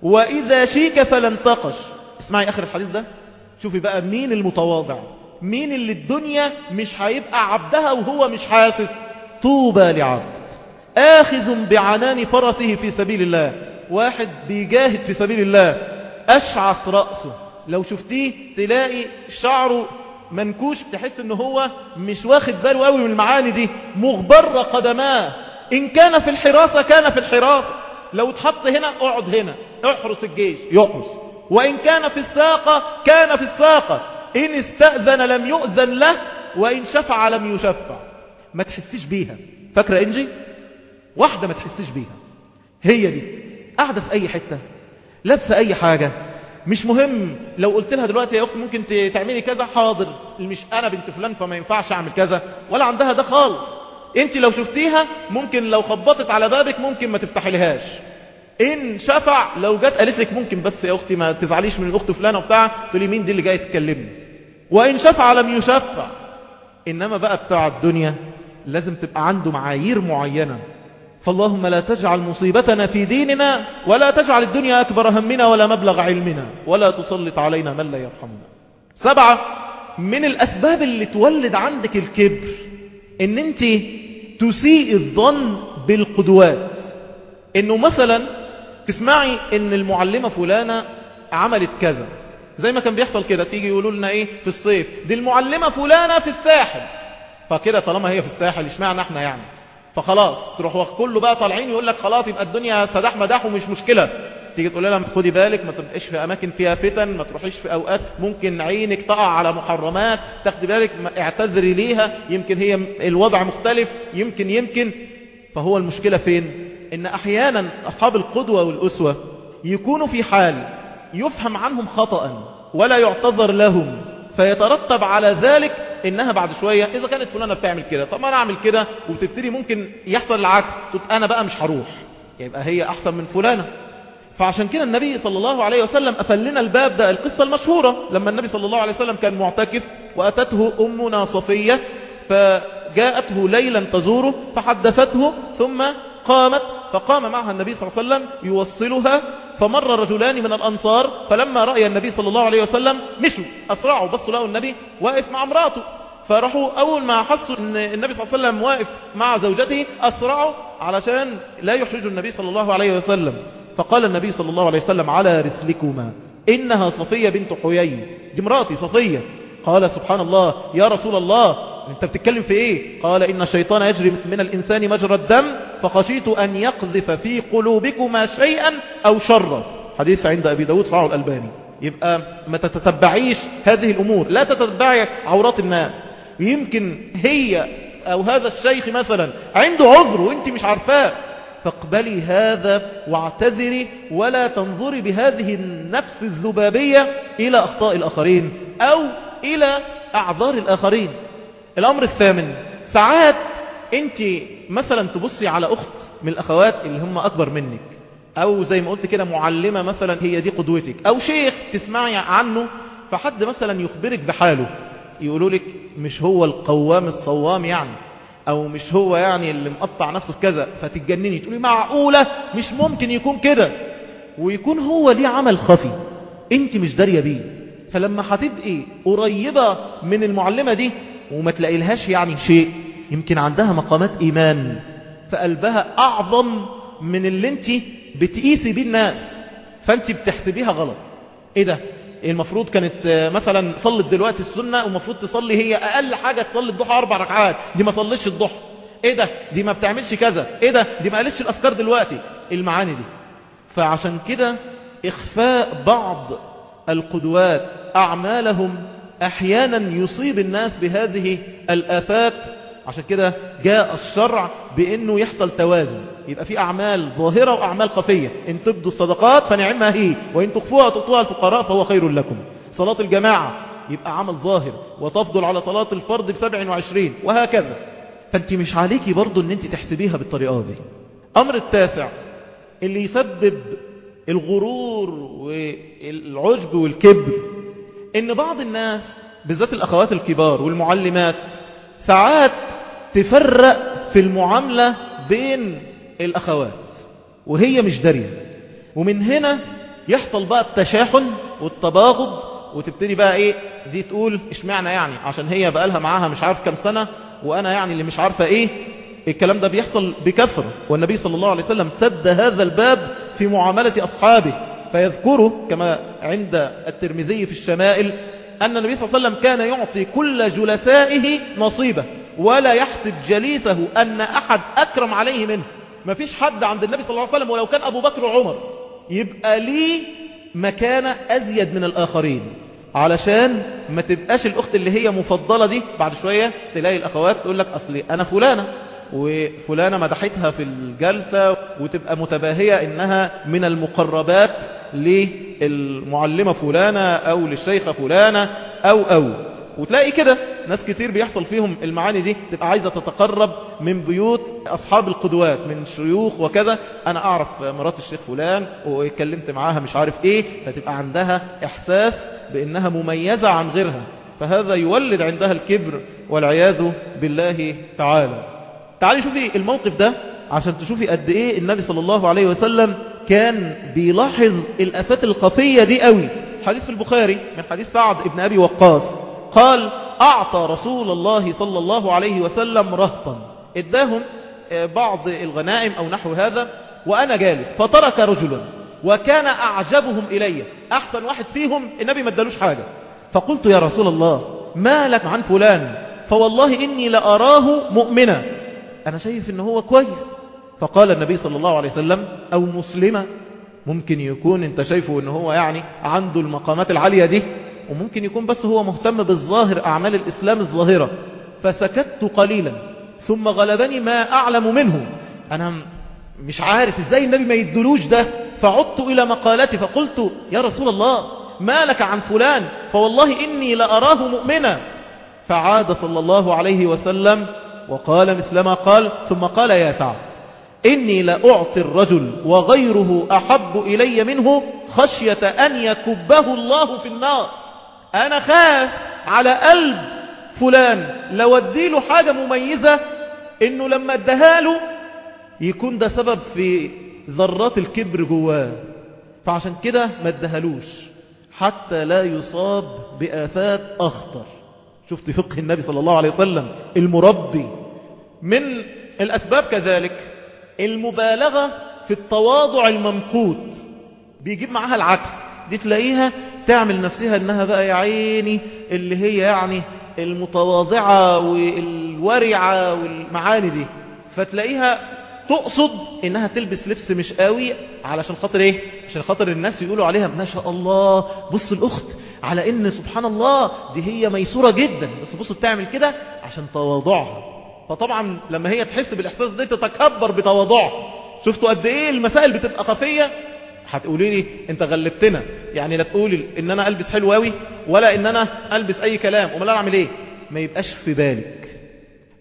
وإذا شيك فلانتقش اسمعي آخر الحديث ده. شوفي بقى مين المتواضع. مين اللي الدنيا مش هيبقى عبدها وهو مش حاسس. طوبى لعبد. آخذ بعنان فرسه في سبيل الله. واحد بيجاهد في سبيل الله. أشعث رأسه. لو شفتيه تلاقي شعره منكوش تحس ان هو مش واخد باله قوي من المعاني دي. مغبر قدماه. إن كان في الحراسة كان في الحراسة لو اتحط هنا اقعد هنا. احرس الجيش. يحرس. وإن كان في الساقة كان في الساقة. إن استأذن لم يؤذن له وإن شفع لم يشفع. ما تحسيش بيها. فاكرة إنجي؟ واحدة ما تحسيش بيها. هي دي. قاعدة في أي حتة. لابسة أي حاجة. مش مهم. لو قلت لها دلوقتي يا اخت ممكن تعملي كذا حاضر. مش أنا بنت فلان فما ينفعش أعمل كذا. ولا عندها ده خالص. أنت لو شفتيها ممكن لو خبطت على بابك ممكن ما تفتحي لهاش إن شفع لو جت قالت لك ممكن بس يا أختي ما تزعليش من الاخت فلانة وبتاع تقولي مين دي اللي جاية تكلمني. وإن شفع لم يشفع. إنما بقى بتاع الدنيا لازم تبقى عنده معايير معينة. فاللهم لا تجعل مصيبتنا في ديننا ولا تجعل الدنيا أكبر همنا ولا مبلغ علمنا ولا تسلط علينا من لا يرحمنا. سبعة من الأسباب اللي تولد عندك الكبر إن أنت تسيء الظن بالقدوات. إنه مثلا تسمعي إن المعلمة فلانة عملت كذا. زي ما كان بيحصل كده تيجي يقولوا لنا إيه؟ في الصيف دي المعلمة فلانة في الساحل. فكده طالما هي في الساحل اشمعنى إحنا يعني؟ فخلاص تروح كله بقى طالعين يقول لك خلاص يبقى الدنيا سداح مداح ومش مشكلة. تيجي تقول لها خدي بالك ما تبقاش في أماكن فيها فتن ما تروحيش في أوقات ممكن عينك تقع على محرمات تاخدي بالك اعتذري ليها. يمكن هي الوضع مختلف يمكن يمكن. فهو المشكلة فين؟ إن أحيانا أصحاب القدوة والأسوة يكونوا في حال يفهم عنهم خطأ ولا يعتذر لهم. فيترتب على ذلك إنها بعد شوية إذا كانت فلانة بتعمل كده طب ما أنا أعمل كده وتبتدي ممكن يحصل العكس تبقى أنا بقى مش هروح يبقى هي أحسن من فلانة. فعشان كده النبي صلى الله عليه وسلم قفل لنا الباب ده القصة المشهورة لما النبي صلى الله عليه وسلم كان معتكف وأتته أمنا صفية فجاءته ليلا تزوره فحدثته ثم قامت فقام معها النبي صلى الله عليه وسلم يوصلها فمر رجلان من الأنصار فلما رأي النبي صلى الله عليه وسلم مشوا أسرعوا بصوا لقوا النبي واقف مع امرأته. فراحوا أول ما حسوا أن النبي صلى الله عليه وسلم واقف مع زوجته أسرعوا علشان لا يحرجوا النبي صلى الله عليه وسلم. فقال النبي صلى الله عليه وسلم على رسلكما إنها صفية بنت حيي دي مراتي صفية. قال سبحان الله يا رسول الله انت بتتكلم في إيه؟ قال إن الشيطان يجري من الإنسان مجرى الدم فخشيت أن يقذف في قلوبكما شيئا أو شرا. حديث عند أبي داود صحيح الألباني. يبقى ما تتتبعيش هذه الأمور. لا تتبعي عورات الناس. يمكن هي أو هذا الشيخ مثلا عنده عذر وإنت مش عارفاه. فاقبلي هذا واعتذري ولا تنظري بهذه النفس الذبابية إلى أخطاء الآخرين أو إلى أعذار الآخرين. الأمر الثامن ساعات أنت مثلا تبصي على أخت من الأخوات اللي هم أكبر منك أو زي ما قلت كده معلمة مثلا هي دي قدوتك أو شيخ تسمعي عنه فحد مثلا يخبرك بحاله يقولوا لك مش هو القوام الصوام يعني أو مش هو يعني اللي مقطع نفسه في كذا فتتجنني تقولي معقولة؟ مش ممكن يكون كده. ويكون هو ليه عمل خفي أنت مش دارية بيه. فلما هتبقي قريبة من المعلمة دي وما تلاقي لهاش يعني شيء. يمكن عندها مقامات إيمان. فقلبها أعظم من اللي انت بتقيسي بيه الناس. فانت بتحسبيها غلط. إيه ده؟ المفروض كانت مثلا صلت دلوقتي السنة ومفروض تصلي هي أقل حاجة تصلي الضحى أربع ركعات. دي ما صليش الضحى. إيه ده؟ دي ما بتعملش كذا. إيه ده؟ دي ما قالتش الأذكار دلوقتي. المعاني دي؟ فعشان كده إخفاء بعض القدوات أعمالهم أحيانا يصيب الناس بهذه الآفات. عشان كده جاء الشرع بإنه يحصل توازن. يبقى في أعمال ظاهرة وأعمال خفية. إن تبدوا الصدقات فنعمها هي وإن تخفوها تؤتوها الفقراء فهو خير لكم. صلاة الجماعة يبقى عمل ظاهر وتفضل على صلاة الفرد ب 27 وهكذا. فأنت مش عليكي برضو إن أنت تحسبيها بالطريقة دي. أمر التاسع اللي يسبب الغرور والعجب والكبر. إن بعض الناس بالذات الأخوات الكبار والمعلمات ساعات تفرق في المعاملة بين الأخوات وهي مش دارية. ومن هنا يحصل بقى التشاحن والتباغض وتبتدي بقى إيه دي تقول إشمعنى يعني؟ عشان هي بقى لها معاها مش عارف كم سنة وأنا يعني اللي مش عارفة إيه. الكلام ده بيحصل بكثرة. والنبي صلى الله عليه وسلم سد هذا الباب في معاملة أصحابه. فيذكره كما عند الترمذي في الشمائل أن النبي صلى الله عليه وسلم كان يعطي كل جلسائه نصيبه ولا يحسب جليسه أن أحد أكرم عليه منه. ما فيش حد عند النبي صلى الله عليه وسلم ولو كان أبو بكر وعمر يبقى ليه مكانة أزيد من الآخرين. علشان ما تبقاش الأخت اللي هي مفضلة دي بعد شوية تلاقي الأخوات تقول لك أصلي أنا فلانة وفلانة مدحتها في الجلسة وتبقى متباهية إنها من المقربات. للمعلمة فلانة أو للشيخة فلانة أو أو. وتلاقي كده ناس كتير بيحصل فيهم المعاني دي تبقى عايزة تتقرب من بيوت أصحاب القدوات من شيوخ وكذا. أنا أعرف مرات الشيخ فلان واتكلمت معاها مش عارف إيه فتبقى عندها إحساس بأنها مميزة عن غيرها. فهذا يولد عندها الكبر والعياذ بالله تعالى. تعالي شوفي الموقف ده عشان تشوفي قد إيه النبي صلى الله عليه وسلم كان بيلاحظ الآفات الخفية دي قوي. حديث في البخاري من حديث سعد ابن أبي وقاص. قال أعطى رسول الله صلى الله عليه وسلم رهطا. إداهم بعض الغنائم أو نحو هذا وأنا جالس فترك رجلا وكان أعجبهم إلي. أحسن واحد فيهم النبي ما ادالوش حاجة. فقلت يا رسول الله ما لك عن فلان؟ فوالله إني لأراه مؤمنا. أنا شايف إن هو كويس. فقال النبي صلى الله عليه وسلم أو مسلمة. ممكن يكون أنت شايفه إن هو يعني عنده المقامات العالية دي وممكن يكون بس هو مهتم بالظاهر أعمال الإسلام الظاهرة. فسكت قليلا ثم غلبني ما أعلم منه. أنا مش عارف إزاي النبي ما يدلوش ده. فعدت إلى مقالتي فقلت يا رسول الله ما لك عن فلان؟ فوالله إني لأراه مؤمنا. فعاد صلى الله عليه وسلم وقال مثلما قال ثم قال يا سعد. إني لأعطي الرجل وغيره أحب إلي منه خشية أن يكبه الله في النار. أنا خاف على قلب فلان. لو أديله حاجة مميزة إنه لما ادهاله يكون ده سبب في ذرات الكبر جواه. فعشان كده ما ادهالوش. حتى لا يصاب بآفات أخطر. شفت فقه النبي صلى الله عليه وسلم المربي. من الأسباب كذلك. المبالغة في التواضع الممقوت. بيجيب معاها العكس. دي تلاقيها تعمل نفسها إنها بقى يا عيني اللي هي يعني المتواضعة والورعة والمعاني دي. فتلاقيها تقصد إنها تلبس لبس مش قوي علشان خاطر إيه؟ عشان خاطر الناس يقولوا عليها ما شاء الله. بص الأخت على إن سبحان الله دي هي ميسورة جدا. بس بص بتعمل كده عشان تواضعها. فطبعا لما هي تحس بالإحساس ده تتكبر بتواضعها شفتوا قد إيه المسائل بتبقى خفية؟ هتقولي لي أنت غلبتنا. يعني لا تقولي إن أنا ألبس حلو قوي ولا إن أنا ألبس أي كلام. أمال أنا أعمل إيه؟ ما يبقاش في بالك.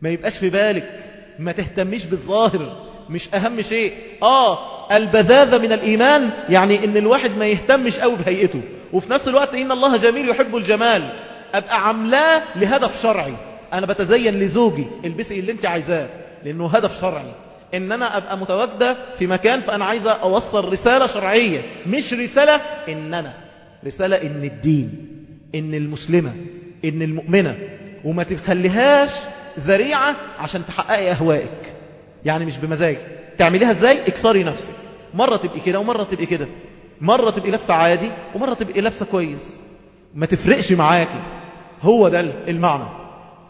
ما يبقاش في بالك. ما تهتميش بالظاهر. مش أهم شيء. آه البذاذة من الإيمان يعني إن الواحد ما يهتمش قوي بهيئته. وفي نفس الوقت إن الله جميل يحب الجمال. أبقى عاملاه لهدف شرعي. أنا بتزين لزوجي البسي اللي أنت عايزاه لأنه هدف شرعي. إن أنا أبقى متواجدة في مكان فأنا عايزة أوصل رسالة شرعية مش رسالة إن أنا رسالة إن الدين إن المسلمة إن المؤمنة. وما تخليهاش ذريعة عشان تحققي أهوائك. يعني مش بمزاج تعمليها إزاي؟ اكسري نفسك. مرة تبقي كده ومرة تبقي كده. مرة تبقي لابسة عادي ومرة تبقي لابسة كويس. ما تفرقش معاكي. هو ده المعنى.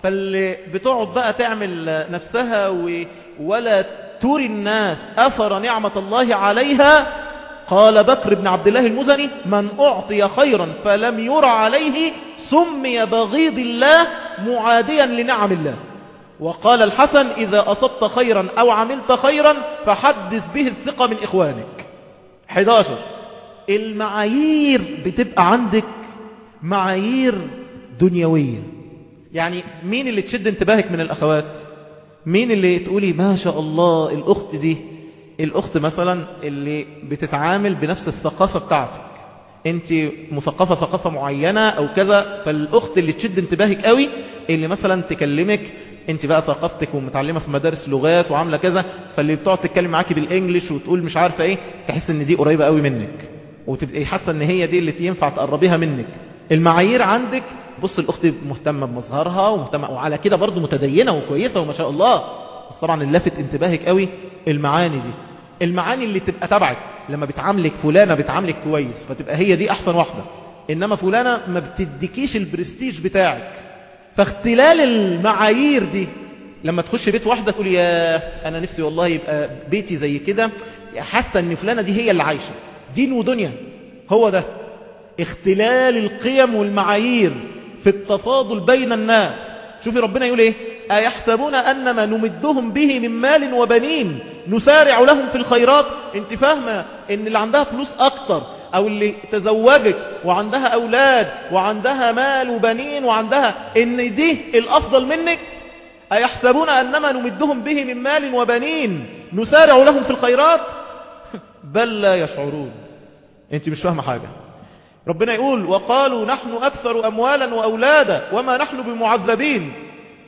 فاللي بتقعد بقى تعمل نفسها. ولا تري الناس أثر نعمة الله عليها قال بكر بن عبد الله المزني من أعطي خيرا فلم يرى عليه سمي بغيض الله معاديا لنعم الله. وقال الحسن إذا أصبت خيرا أو عملت خيرا فحدث به الثقة من إخوانك. 11 المعايير بتبقى عندك معايير دنيوية. يعني مين اللي تشد انتباهك من الأخوات؟ مين اللي تقولي ما شاء الله الأخت دي؟ الأخت مثلا اللي بتتعامل بنفس الثقافة بتاعتك. انت مثقفة ثقافة معينة أو كذا فالأخت اللي تشد انتباهك قوي اللي مثلا تكلمك انت بقى ثقافتك ومتعلمة في مدارس لغات وعاملة كذا فاللي بتقعد تتكلم معاكي بالانجلش وتقول مش عارفة إيه تحس إن دي قريبة قوي منك. وتبقي حاسة إن هي دي اللي ينفع تقربيها منك. المعايير عندك بص الاخت مهتمة بمظهرها ومهتمة وعلى كده برضو متدينة وكويسة وما شاء الله. بس طبعا اللافت انتباهك قوي المعاني دي. المعاني اللي تبقى تبعك. لما بتعاملك فلانة بتعاملك كويس فتبقى هي دي أحسن واحدة. إنما فلانة ما بتديكيش البرستيج بتاعك. فاختلال المعايير دي لما تخش بيت واحدة تقول يا أنا نفسي والله يبقى بيتي زي كده حاسة إن فلانة دي هي اللي عايشة. دين ودنيا. هو ده. اختلال القيم والمعايير. في التفاضل بين الناس. شوفي ربنا يقول إيه؟ أيحسبون أن ما نمدهم به من مال وبنين نسارع لهم في الخيرات؟ أنت فاهمة إن اللي عندها فلوس أكتر أو اللي تزوجت وعندها أولاد وعندها مال وبنين وعندها إن دي الأفضل منك؟ أيحسبون أنما نمدهم به من مال وبنين نسارع لهم في الخيرات؟ <laughs> بل لا يشعرون. أنت مش فاهمة حاجة. ربنا يقول وقالوا نحن أكثر أموالا وأولادا وما نحن بمعذبين.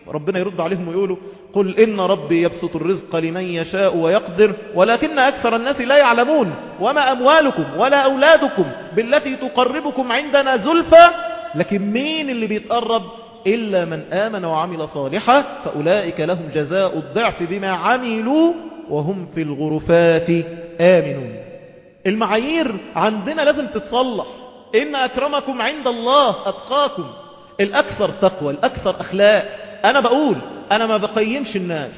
ربنا يرد عليهم ويقولوا قل إن ربي يبسط الرزق لمن يشاء ويقدر ولكن أكثر الناس لا يعلمون. وما أموالكم ولا أولادكم بالتي تقربكم عندنا زلفى؟ لكن مين اللي بيتقرب؟ إلا من آمن وعمل صالحا فأولئك لهم جزاء الضعف بما عملوا وهم في الغرفات آمنون. المعايير عندنا لازم تتصلح. إن أكرمكم عند الله أتقاكم. الأكثر تقوى الأكثر أخلاق. أنا بقول أنا ما بقيمش الناس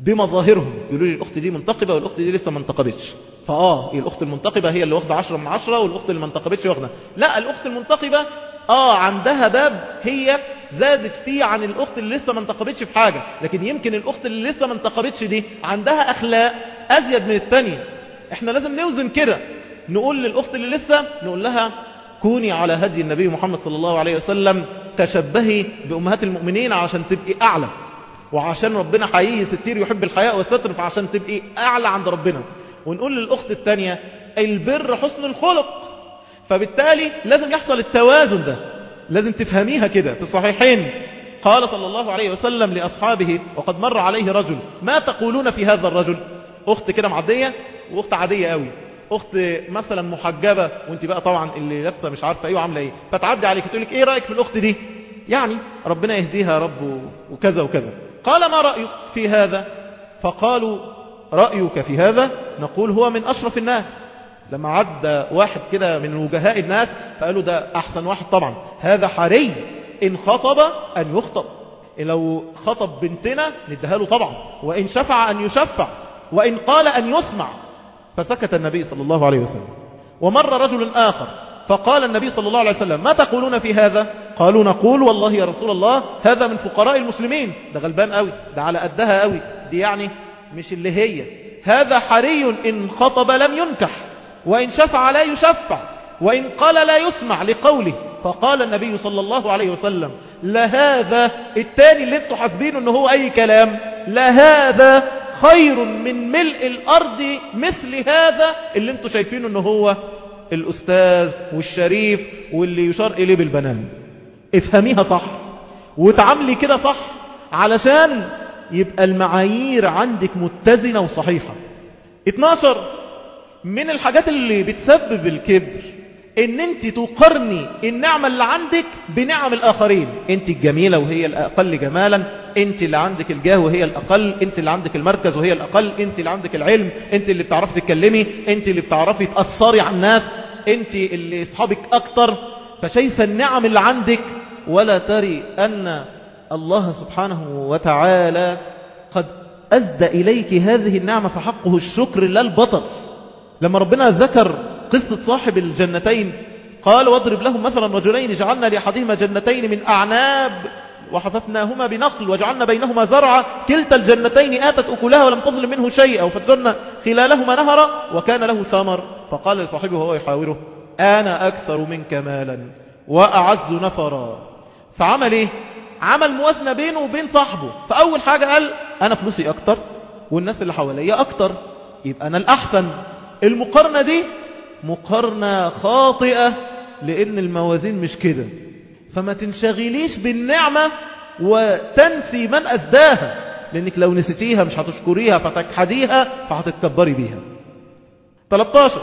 بمظاهرهم. يقولوا لي الأخت دي منتقبة والأخت دي لسه ما انتقبتش. فآه الأخت المنتقبة هي اللي واخدة عشرة من عشرة والأخت اللي ما انتقبتش واخدة. لا الأخت المنتقبة آه عندها باب هي زادت فيه عن الأخت اللي لسه ما انتقبتش في حاجة. لكن يمكن الأخت اللي لسه ما انتقبتش دي عندها أخلاق أزيد من الثانية إحنا لازم نوزن كده. نقول للأخت اللي لسه نقول لها كوني على هدي النبي محمد صلى الله عليه وسلم تشبهي بأمهات المؤمنين عشان تبقي أعلى. وعشان ربنا حقيقي ستير يحب الحياء والستر فعشان تبقي أعلى عند ربنا. ونقول للأخت الثانية البر حسن الخلق. فبالتالي لازم يحصل التوازن ده. لازم تفهميها كده في الصحيحين. قال صلى الله عليه وسلم لأصحابه وقد مر عليه رجل ما تقولون في هذا الرجل؟ أخت كده معدية وأخت عادية قوي. أخت مثلا محجبة وأنت بقى طبعا اللي لابسة مش عارفة إيه وعاملة إيه فتعدي عليك تقول لك إيه رأيك في الأخت دي؟ يعني ربنا يهديها يا رب وكذا وكذا. قال ما رأيك في هذا؟ فقالوا رأيك في هذا؟ نقول هو من أشرف الناس. لما عدى واحد كده من وجهاء الناس فقالوا ده أحسن واحد طبعا. هذا حري إن خطب أن يخطب. لو خطب بنتنا نديها له طبعا. وإن شفع أن يشفع. وإن قال أن يسمع. فسكت النبي صلى الله عليه وسلم. ومر رجل آخر فقال النبي صلى الله عليه وسلم ما تقولون في هذا؟ قالوا نقول والله يا رسول الله هذا من فقراء المسلمين. ده غلبان قوي ده على قدها قوي دي يعني مش اللي هي. هذا حري إن خطب لم ينكح وإن شفع لا يشفع وإن قال لا يسمع لقوله. فقال النبي صلى الله عليه وسلم لهذا التاني اللي أنتوا حاسبينه إنه هو أي كلام لهذا خير من ملء الأرض مثل هذا اللي أنتوا شايفينه إنه هو الأستاذ والشريف واللي يشار إليه بالبنان. افهميها صح وتعاملي كده صح علشان يبقى المعايير عندك متزنة وصحيحة. 12 من الحاجات اللي بتسبب الكبر إن أنت تقرني النعمة اللي عندك بنعم الآخرين. أنت الجميلة وهي الأقل جمالا أنت اللي عندك الجاه وهي الأقل أنت اللي عندك المركز وهي الأقل أنت اللي عندك العلم أنت اللي بتعرفي تتكلمي أنت اللي بتعرفي تأثري على الناس أنت اللي أصحابك أكتر. فشايفة النعم اللي عندك ولا تري أن الله سبحانه وتعالى قد أزدى إليك هذه النعمة فحقه الشكر لا البطر. لما ربنا ذكر قصة صاحب الجنتين. قال واضرب لهم مثلا رجلين جعلنا لأحدهما جنتين من أعناب وحففناهما بنخل وجعلنا بينهما زرعا. كلتا الجنتين آتت أكلها ولم تظلم منه شيئا وفجرنا خلالهما نهرا وكان له ثمر. فقال لصاحبه وهو يحاوره أنا أكثر منك مالا وأعز نفرا. فعمل إيه؟ عمل موازنة بينه وبين صاحبه. فأول حاجة قال أنا فلوسي أكتر والناس اللي حواليا أكتر يبقى أنا الأحسن. المقارنة دي مقارنة خاطئة لأن الموازين مش كده. فما تنشغليش بالنعمة وتنسي من أسداها لأنك لو نسيتيها مش هتشكريها فتجحديها فهتتكبري بيها. 13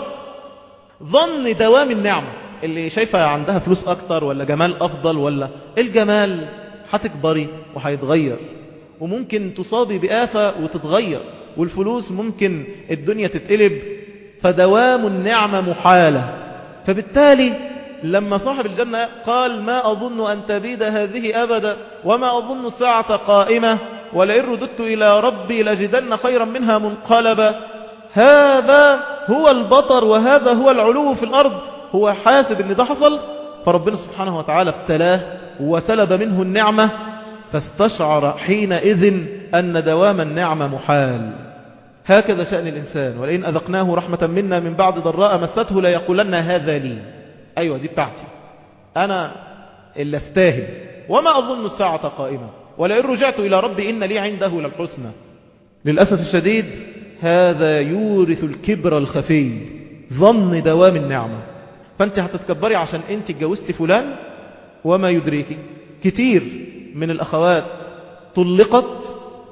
ظن دوام النعمة. اللي شايفة عندها فلوس أكتر ولا جمال أفضل ولا الجمال هتكبري وهيتغير. وممكن تصابي بآفة وتتغير. والفلوس ممكن الدنيا تتقلب فدوام النعمة محالة. فبالتالي لما صاحب الجنة قال ما أظن أن تبيد هذه أبدا وما أظن الساعة قائمة ولئن رددت إلى ربي لجدن خيرا منها منقلبا. هذا هو البطر وهذا هو العلو في الأرض. هو حاسب أن ده حصل. فربنا سبحانه وتعالى ابتلاه وسلب منه النعمة. فاستشعر حينئذ أن دوام النعمة محال. هكذا شأن الإنسان ولئن أذقناه رحمة منا من بعد ضراء مسته ليقولن هذا لي. أيوة دي بتاعتي. أنا اللي أستاهل. وما أظن الساعة قائمة. ولئن رجعت إلى ربي إن لي عنده للحسنى. للأسف الشديد هذا يورث الكبر الخفي ظن دوام النعمة. فأنت هتتكبري عشان أنت اتجوزت فلان وما يدريك كتير من الأخوات طلقت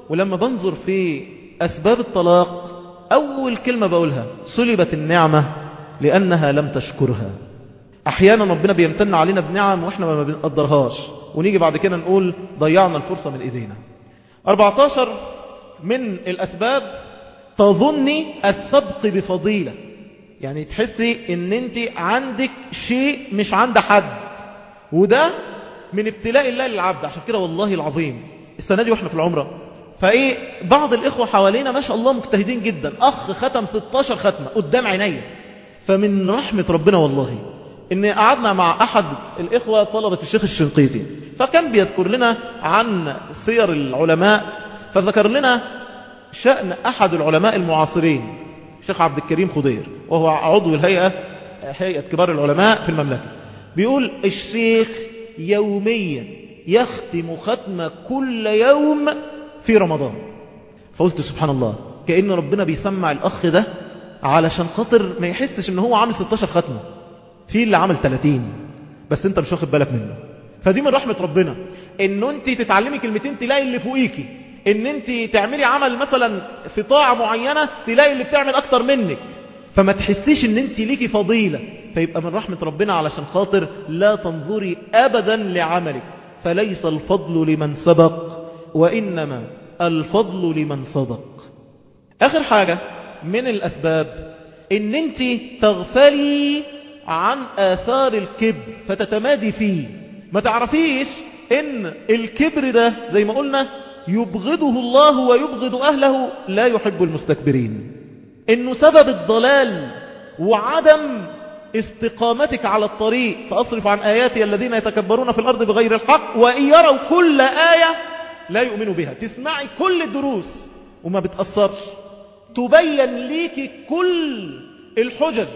ولما بنظر في أسباب الطلاق أول كلمة بقولها سلبت النعمة لأنها لم تشكرها. أحيانا ربنا بيمتن علينا بنعم وإحنا ما بنقدرهاش. ونيجي بعد كده نقول ضيعنا الفرصة من إيدينا. 14 من الأسباب تظني السبق بفضيلة. يعني تحسي إن أنت عندك شيء مش عند حد. وده من ابتلاء الله للعبد. عشان كده والله العظيم السنة دي وإحنا في العمرة فايه بعض الإخوة حوالينا ما شاء الله مجتهدين جدا. أخ ختم 16 ختمة قدام عينيا. فمن رحمة ربنا والله إن قعدنا مع أحد الإخوة طلبة الشيخ الشنقيطي فكان بيذكر لنا عن سير العلماء فذكر لنا شأن أحد العلماء المعاصرين الشيخ عبد الكريم خضير وهو عضو الهيئة هيئة كبار العلماء في المملكة. بيقول الشيخ يوميا يختم ختمة كل يوم في رمضان. فقلت سبحان الله كأن ربنا بيسمع الأخ ده علشان خاطر ما يحسش إن هو عامل 16 ختمة. في اللي عامل 30 بس أنت مش واخد بالك منه. فدي من رحمة ربنا. ان أنت تتعلمي كلمتين تلاقي اللي فوقيكي. إن أنت تعملي عمل مثلا في طاعة معينة تلاقي اللي بتعمل أكتر منك. فما تحسيش إن أنت ليكي فضيلة. فيبقى من رحمة ربنا علشان خاطر لا تنظري ابدا لعملك. فليس الفضل لمن سبق وإنما الفضل لمن صدق. آخر حاجة من الأسباب إن انت تغفلي عن آثار الكبر فتتمادي فيه. ما تعرفيش إن الكبر ده زي ما قلنا يبغضه الله ويبغض أهله لا يحب المستكبرين. إنه سبب الضلال وعدم استقامتك على الطريق. فأصرف عن آياتي الذين يتكبرون في الأرض بغير الحق وإن يروا كل آية لا يؤمنوا بها. تسمعي كل الدروس وما بتأثرش. تبين ليك كل الحجج.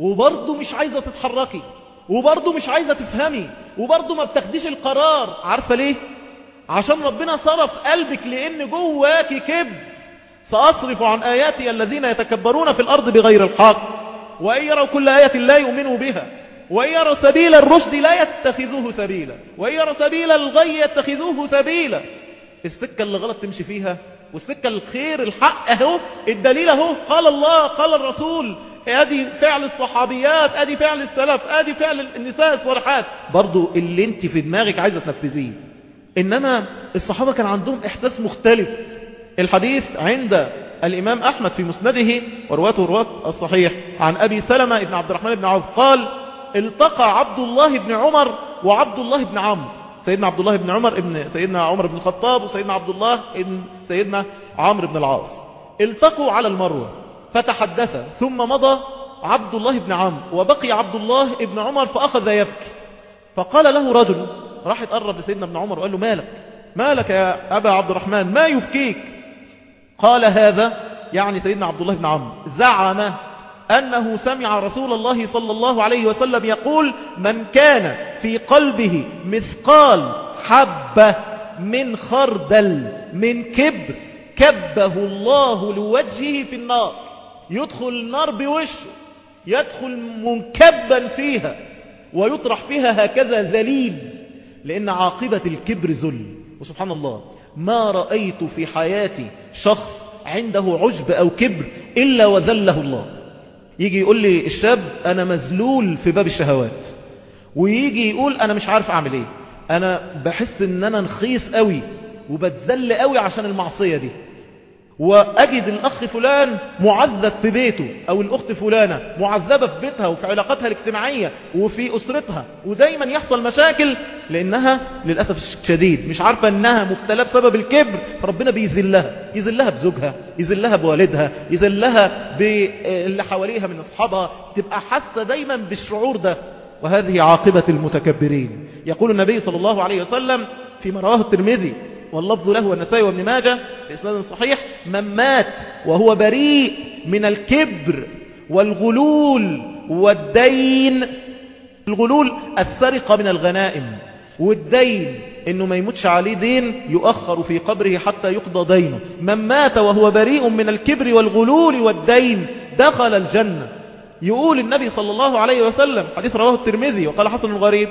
وبرضه مش عايزة تتحركي. وبرضه مش عايزة تفهمي. وبرضه ما بتاخديش القرار. عارفة ليه؟ عشان ربنا صرف قلبك لأن جواك كبر. سأصرف عن آياتي الذين يتكبرون في الأرض بغير الحق. وإن يروا كل آية لا يؤمنوا بها. وإن سبيل الرشد لا يتخذوه سبيلا. وإن سبيل الغي يتخذوه سبيلا. السكة اللي غلط تمشي فيها والسكة الخير الحق اهو الدليل اهو. قال الله قال الرسول ادي فعل الصحابيات ادي فعل السلف ادي فعل النساء الصالحات. برضو اللي انت في دماغك عايزة تنفذيه. إنما الصحابة كان عندهم إحساس مختلف. الحديث عند الإمام أحمد في مسنده ورواته رواة الصحيح. عن أبي سلمة بن عبد الرحمن بن عوف قال التقى عبد الله بن عمر وعبد الله بن عمرو. سيدنا عبد الله بن عمر ابن سيدنا عمر بن الخطاب وسيدنا عبد الله ابن سيدنا عمرو بن العاص. التقوا على المروة فتحدث ثم مضى عبد الله بن عمرو وبقي عبد الله بن عمر فأخذ يبكي. فقال له رجل راح يتقرب لسيدنا ابن عمر وقال له مالك؟ مالك يا أبا عبد الرحمن؟ ما يبكيك. قال هذا يعني سيدنا عبد الله بن عمرو. زعم أنه سمع رسول الله صلى الله عليه وسلم يقول من كان في قلبه مثقال حبة من خردل من كبر كبه الله لوجهه في النار. يدخل النار بوشه يدخل منكبا فيها ويطرح فيها هكذا ذليل لأن عاقبة الكبر ذل. وسبحان الله ما رأيت في حياتي شخص عنده عجب أو كبر إلا وذله الله. يجي يقول لي الشاب أنا مزلول في باب الشهوات ويجي يقول أنا مش عارف أعمل إيه أنا بحس إن أنا نخيص قوي وبتذل قوي عشان المعصية دي. وأجد الأخ فلان معذب في بيته أو الأخت فلانة معذبة في بيتها وفي علاقاتها الاجتماعية وفي أسرتها ودايما يحصل مشاكل لأنها للأسف الشديد مش عارفة أنها مبتلى بسبب الكبر فربنا بيذلها يذلها بزوجها يذلها بوالدها يذلها باللي حواليها من أصحابها تبقى حاسة دايما بالشعور ده. وهذه عاقبة المتكبرين. يقول النبي صلى الله عليه وسلم فيما رواه الترمذي واللفظ له والنسائي وابن ماجه بإسناد صحيح من مات وهو بريء من الكبر والغلول والدين الغلول السرقة من الغنائم والدين إنه ما يموتش عليه دين يؤخر في قبره حتى يقضى دينه. من مات وهو بريء من الكبر والغلول والدين دخل الجنة. يقول النبي صلى الله عليه وسلم حديث رواه الترمذي وقال حسن الغريب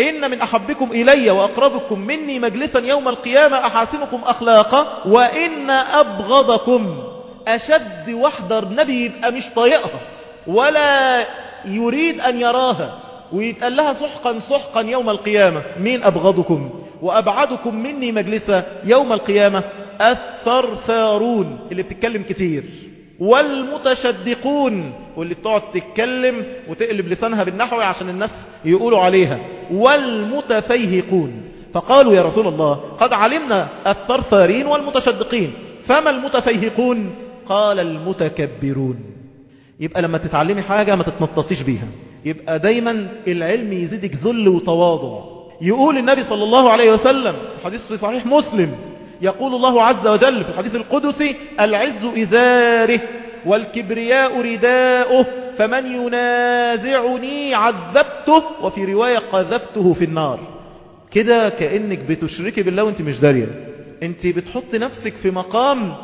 إن من أحبكم إلي وأقربكم مني مجلسا يوم القيامة أحاسنكم أخلاقا وإن أبغضكم أشد وحدة النبي يبقى مش طايقها ولا يريد أن يراها ويتقال لها سحقا سحقا يوم القيامة مين أبغضكم وأبعدكم مني مجلسا يوم القيامة الثرثارون اللي بتتكلم كتير والمتشدقون واللي بتقعد تتكلم وتقلب لسانها بالنحو عشان الناس يقولوا عليها. والمتفيهقون. فقالوا يا رسول الله قد علمنا الثرثارين والمتشدقين. فما المتفيهقون؟ قال المتكبرون. يبقى لما تتعلمي حاجة ما تتنططيش بيها. يبقى دايما العلم يزيدك ذل وتواضع. يقول النبي صلى الله عليه وسلم حديث في صحيح مسلم يقول الله عز وجل في الحديث القدسي العز إزاره والكبرياء رداؤه فمن ينازعني عذبته وفي رواية قذفته في النار. كده كأنك بتشركي بالله وانت مش دارية. انت بتحط نفسك في مقام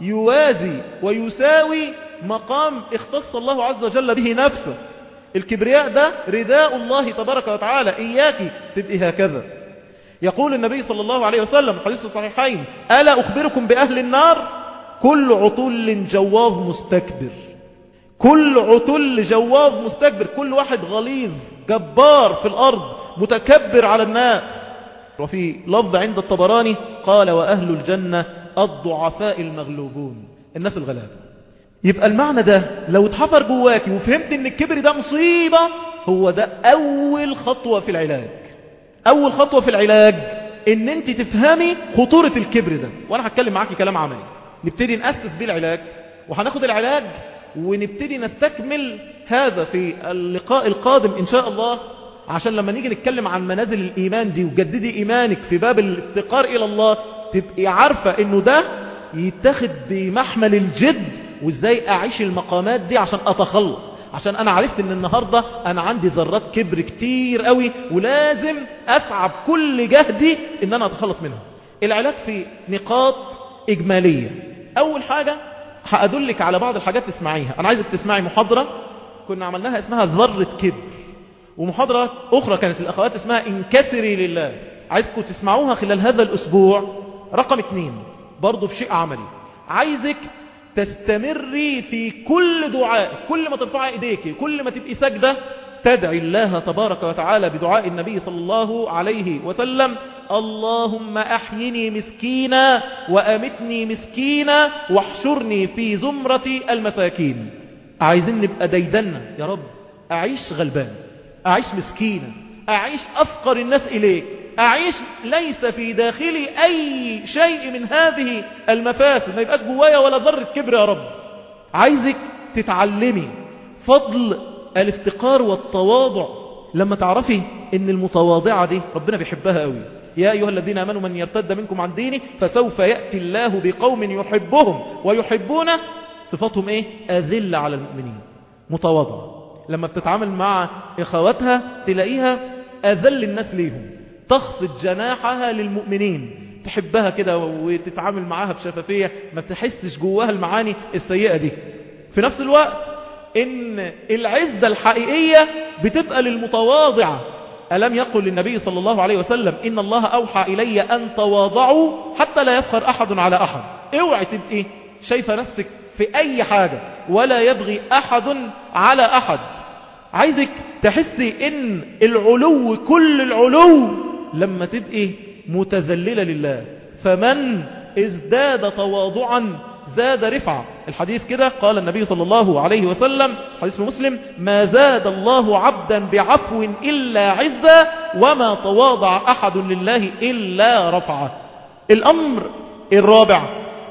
يوازي ويساوي مقام اختص الله عز وجل به نفسه. الكبرياء ده رداء الله تبارك وتعالى. إياك تبقي هكذا. يقول النبي صلى الله عليه وسلم حديث الصحيحين ألا أخبركم بأهل النار؟ كل عطل جواظ مستكبر. كل عطل جواظ مستكبر. كل واحد غليظ جبار في الأرض متكبر على الناس وفي لفظ عند الطبراني قال وأهل الجنة الضعفاء المغلوبون. الناس الغلابة. يبقى المعنى ده لو اتحفر جواكي وفهمت إن الكبر ده مصيبة هو ده أول خطوة في العلاج. أول خطوة في العلاج إن أنت تفهمي خطورة الكبر ده. وأنا هتكلم معاكي كلام عملي. نبتدي نأسس بيه العلاج. وهناخد العلاج ونبتدي نستكمل هذا في اللقاء القادم إن شاء الله. عشان لما نيجي نتكلم عن منازل الإيمان دي وجددي إيمانك في باب الافتقار إلى الله تبقي عارفة إنه ده يتخذ بمحمل الجد وإزاي أعيش المقامات دي عشان أتخلص. عشان أنا عرفت إن النهاردة أنا عندي ذرات كبر كتير قوي ولازم أسعى بكل جهدي إن أنا أتخلص منها. العلاج في نقاط إجمالية. أول حاجة هأدلك على بعض الحاجات تسمعيها. أنا عايزك تسمعي محاضرة كنا عملناها اسمها ذرة كبر. ومحاضرة أخرى كانت الأخوات اسمها انكسري لله. عايزكم تسمعوها خلال هذا الأسبوع. رقم اتنين برضو في شيء عملي. عايزك تستمري في كل دعاء كل ما ترفعي إيديك كل ما تبقي سجدة تدعي الله تبارك وتعالى بدعاء النبي صلى الله عليه وسلم. اللهم أحيني مسكينا وأمتني مسكينا واحشرني في زمرة المساكين. عايزين نبقى ديدنا يا رب. أعيش غلبان أعيش مسكينا أعيش أفقر الناس إليك. أعيش ليس في داخلي أي شيء من هذه المفاسد. ما يبقاش جوايا ولا ذرة كبر يا رب. عايزك تتعلمي فضل الافتقار والتواضع. لما تعرفي إن المتواضعة دي ربنا بيحبها قوي. يا أيها الذين أمنوا من يرتد منكم عن دينه فسوف يأتي الله بقوم يحبهم ويحبون صفاتهم إيه؟ أذل على المؤمنين. متواضعة. لما بتتعامل مع إخواتها تلاقيها أذل الناس ليهم. تخفض جناحها للمؤمنين. تحبها كده وتتعامل معاها بشفافية ما تحسش جواها المعاني السيئة دي. في نفس الوقت إن العزة الحقيقية بتبقى للمتواضعة. ألم يقل للنبي صلى الله عليه وسلم إن الله أوحى إلي أن تواضعوا حتى لا يفخر أحد على أحد. اوعي تبقي شايفة نفسك في أي حاجة ولا يبغي أحد على أحد. عايزك تحسي إن العلو كل العلو لما تبقي متذللة لله. فمن ازداد تواضعا زاد رفعة الحديث كده قال النبي صلى الله عليه وسلم حديث مسلم ما زاد الله عبدا بعفو إلا عزا وما تواضع أحد لله إلا رفعه. الأمر الرابع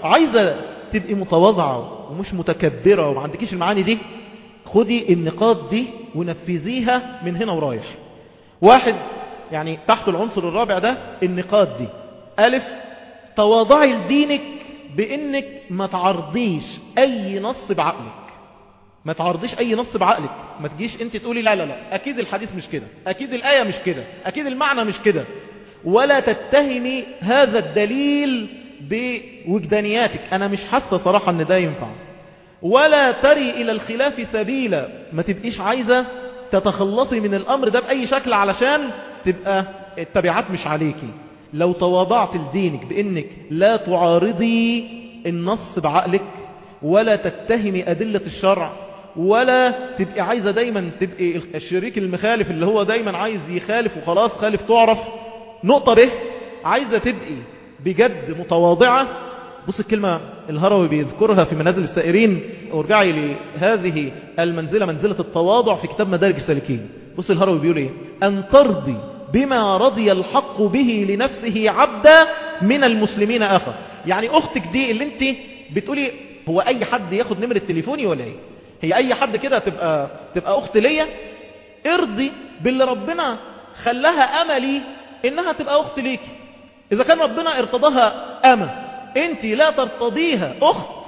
عايزة تبقي متواضعة ومش متكبرة وما عندكيش المعاني دي. خدي النقاط دي ونفذيها من هنا ورايح. واحد يعني تحت العنصر الرابع ده النقاط دي. ألف تواضعي لدينك بإنك ما تعرضيش أي نص بعقلك. ما تعرضيش أي نص بعقلك. ما تجيش أنت تقولي لا لا لا. أكيد الحديث مش كده. أكيد الآية مش كده. أكيد المعنى مش كده. ولا تتهمي هذا الدليل بوجدانياتك. أنا مش حاسة صراحة إن ده ينفع. ولا تري إلى الخلاف سبيلا. ما تبقيش عايزة تتخلصي من الأمر ده بأي شكل علشان تبقى التبعات مش عليكي. لو تواضعت لدينك بإنك لا تعارضي النص بعقلك ولا تتهمي أدلة الشرع ولا تبقي عايزة دايما تبقي الشريك المخالف اللي هو دايما عايز يخالف وخلاص خالف تعرف. نقطة به عايزة تبقي بجد متواضعة بص الكلمة الهروي بيذكرها في منازل السائرين. وارجعي لهذه المنزلة منزلة التواضع في كتاب مدارج السالكين. بص الهروي بيقول إيه؟ أن ترضي بما رضي الحق به لنفسه عبدا من المسلمين آخر. يعني أختك دي اللي انت بتقولي هو أي حد ياخد نمرة تليفوني ولا إيه؟ هي أي حد كده تبقى تبقى أخت ليا؟ ارضي باللي ربنا خلاها أملي إنها تبقى أخت ليكي. إذا كان ربنا ارتضاها اما انت لا ترتضيها أخت.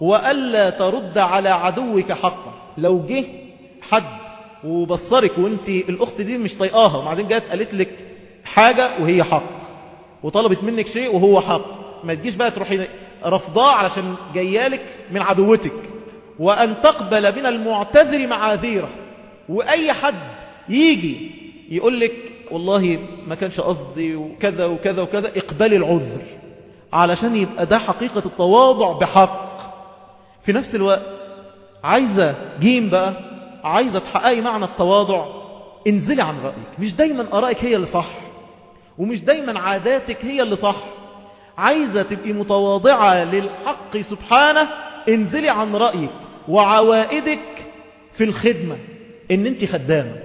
وألا ترد على عدوك حقا. لو جه حد وبصرك وانت الأخت دي مش طايقاها وبعدين جت قالت لك حاجة وهي حق وطلبت منك شيء وهو حق. ما تجيش بقى تروحي رفضاه علشان جايالك من عدوتك. وأن تقبل من المعتذر معاذيره. وأي حد يجي يقول لك والله ما كانش قصدي وكذا وكذا وكذا اقبلي العذر. علشان يبقى ده حقيقة التواضع بحق. في نفس الوقت عايزة جيم بقى عايزة تحققي معنى التواضع انزلي عن رأيك. مش دايما أرائك هي اللي صح ومش دايما عاداتك هي اللي صح. عايزة تبقي متواضعة للحق سبحانه انزلي عن رأيك وعوائدك في الخدمة. إن انت خدامة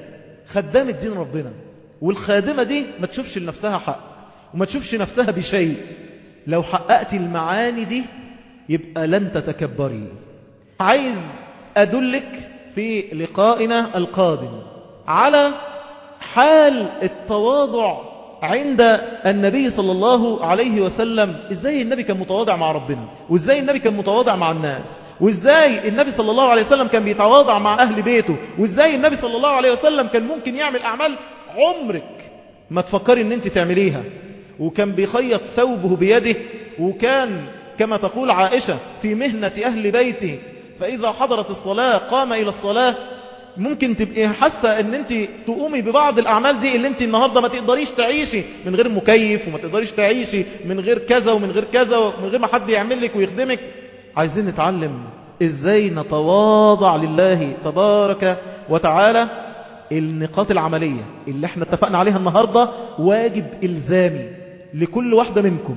خدامة دين ربنا والخادمة دي ما تشوفش لنفسها حق وما تشوفش نفسها بشيء. لو حققت المعاني دي يبقى لن تتكبري. عايز أدلك في لقائنا القادم على حال التواضع عند النبي صلى الله عليه وسلم. إزاي النبي كان متواضع مع ربنا؟ وإزاي النبي كان متواضع مع الناس؟ وإزاي النبي صلى الله عليه وسلم كان بيتواضع مع أهل بيته؟ وإزاي النبي صلى الله عليه وسلم كان ممكن يعمل أعمال عمرك ما تفكري إن أنت تعمليها؟ وكان بيخيط ثوبه بيده وكان كما تقول عائشة في مهنة أهل بيته فإذا حضرت الصلاة قام إلى الصلاة ممكن تبقي حاسة إن أنت تقومي ببعض الأعمال دي اللي أنت النهاردة ما تقدريش تعيشي من غير مكيف وما تقدريش تعيشي من غير كذا ومن غير كذا ومن غير ما حد يعمل لك ويخدمك. عايزين نتعلم إزاي نتواضع لله تبارك وتعالى. النقاط العملية اللي إحنا اتفقنا عليها النهاردة واجب إلزامي. لكل واحدة منكم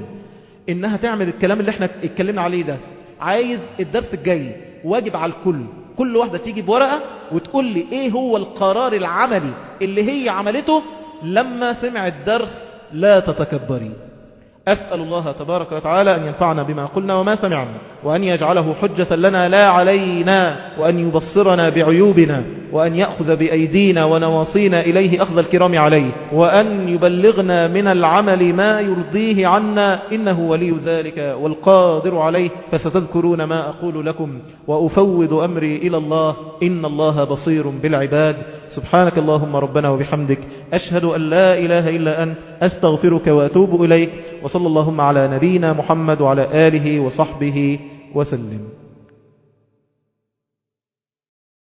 إنها تعمل الكلام اللي إحنا اتكلمنا عليه ده. عايز الدرس الجاي واجب على الكل. كل واحدة تيجي بورقة وتقول لي إيه هو القرار العملي اللي هي عملته لما سمع الدرس لا تتكبري. أسأل الله تبارك وتعالى أن ينفعنا بما قلنا وما سمعنا وأن يجعله حجة لنا لا علينا وأن يبصرنا بعيوبنا وأن يأخذ بأيدينا ونواصينا إليه أخذ الكرام عليه وأن يبلغنا من العمل ما يرضيه عنا إنه ولي ذلك والقادر عليه فستذكرون ما أقول لكم وأفوض أمري إلى الله إن الله بصير بالعباد. سبحانك اللهم ربنا وبحمدك أشهد أن لا إله إلا أنت أستغفرك وأتوب إليك وصلى اللهم على نبينا محمد وعلى آله وصحبه وسلم.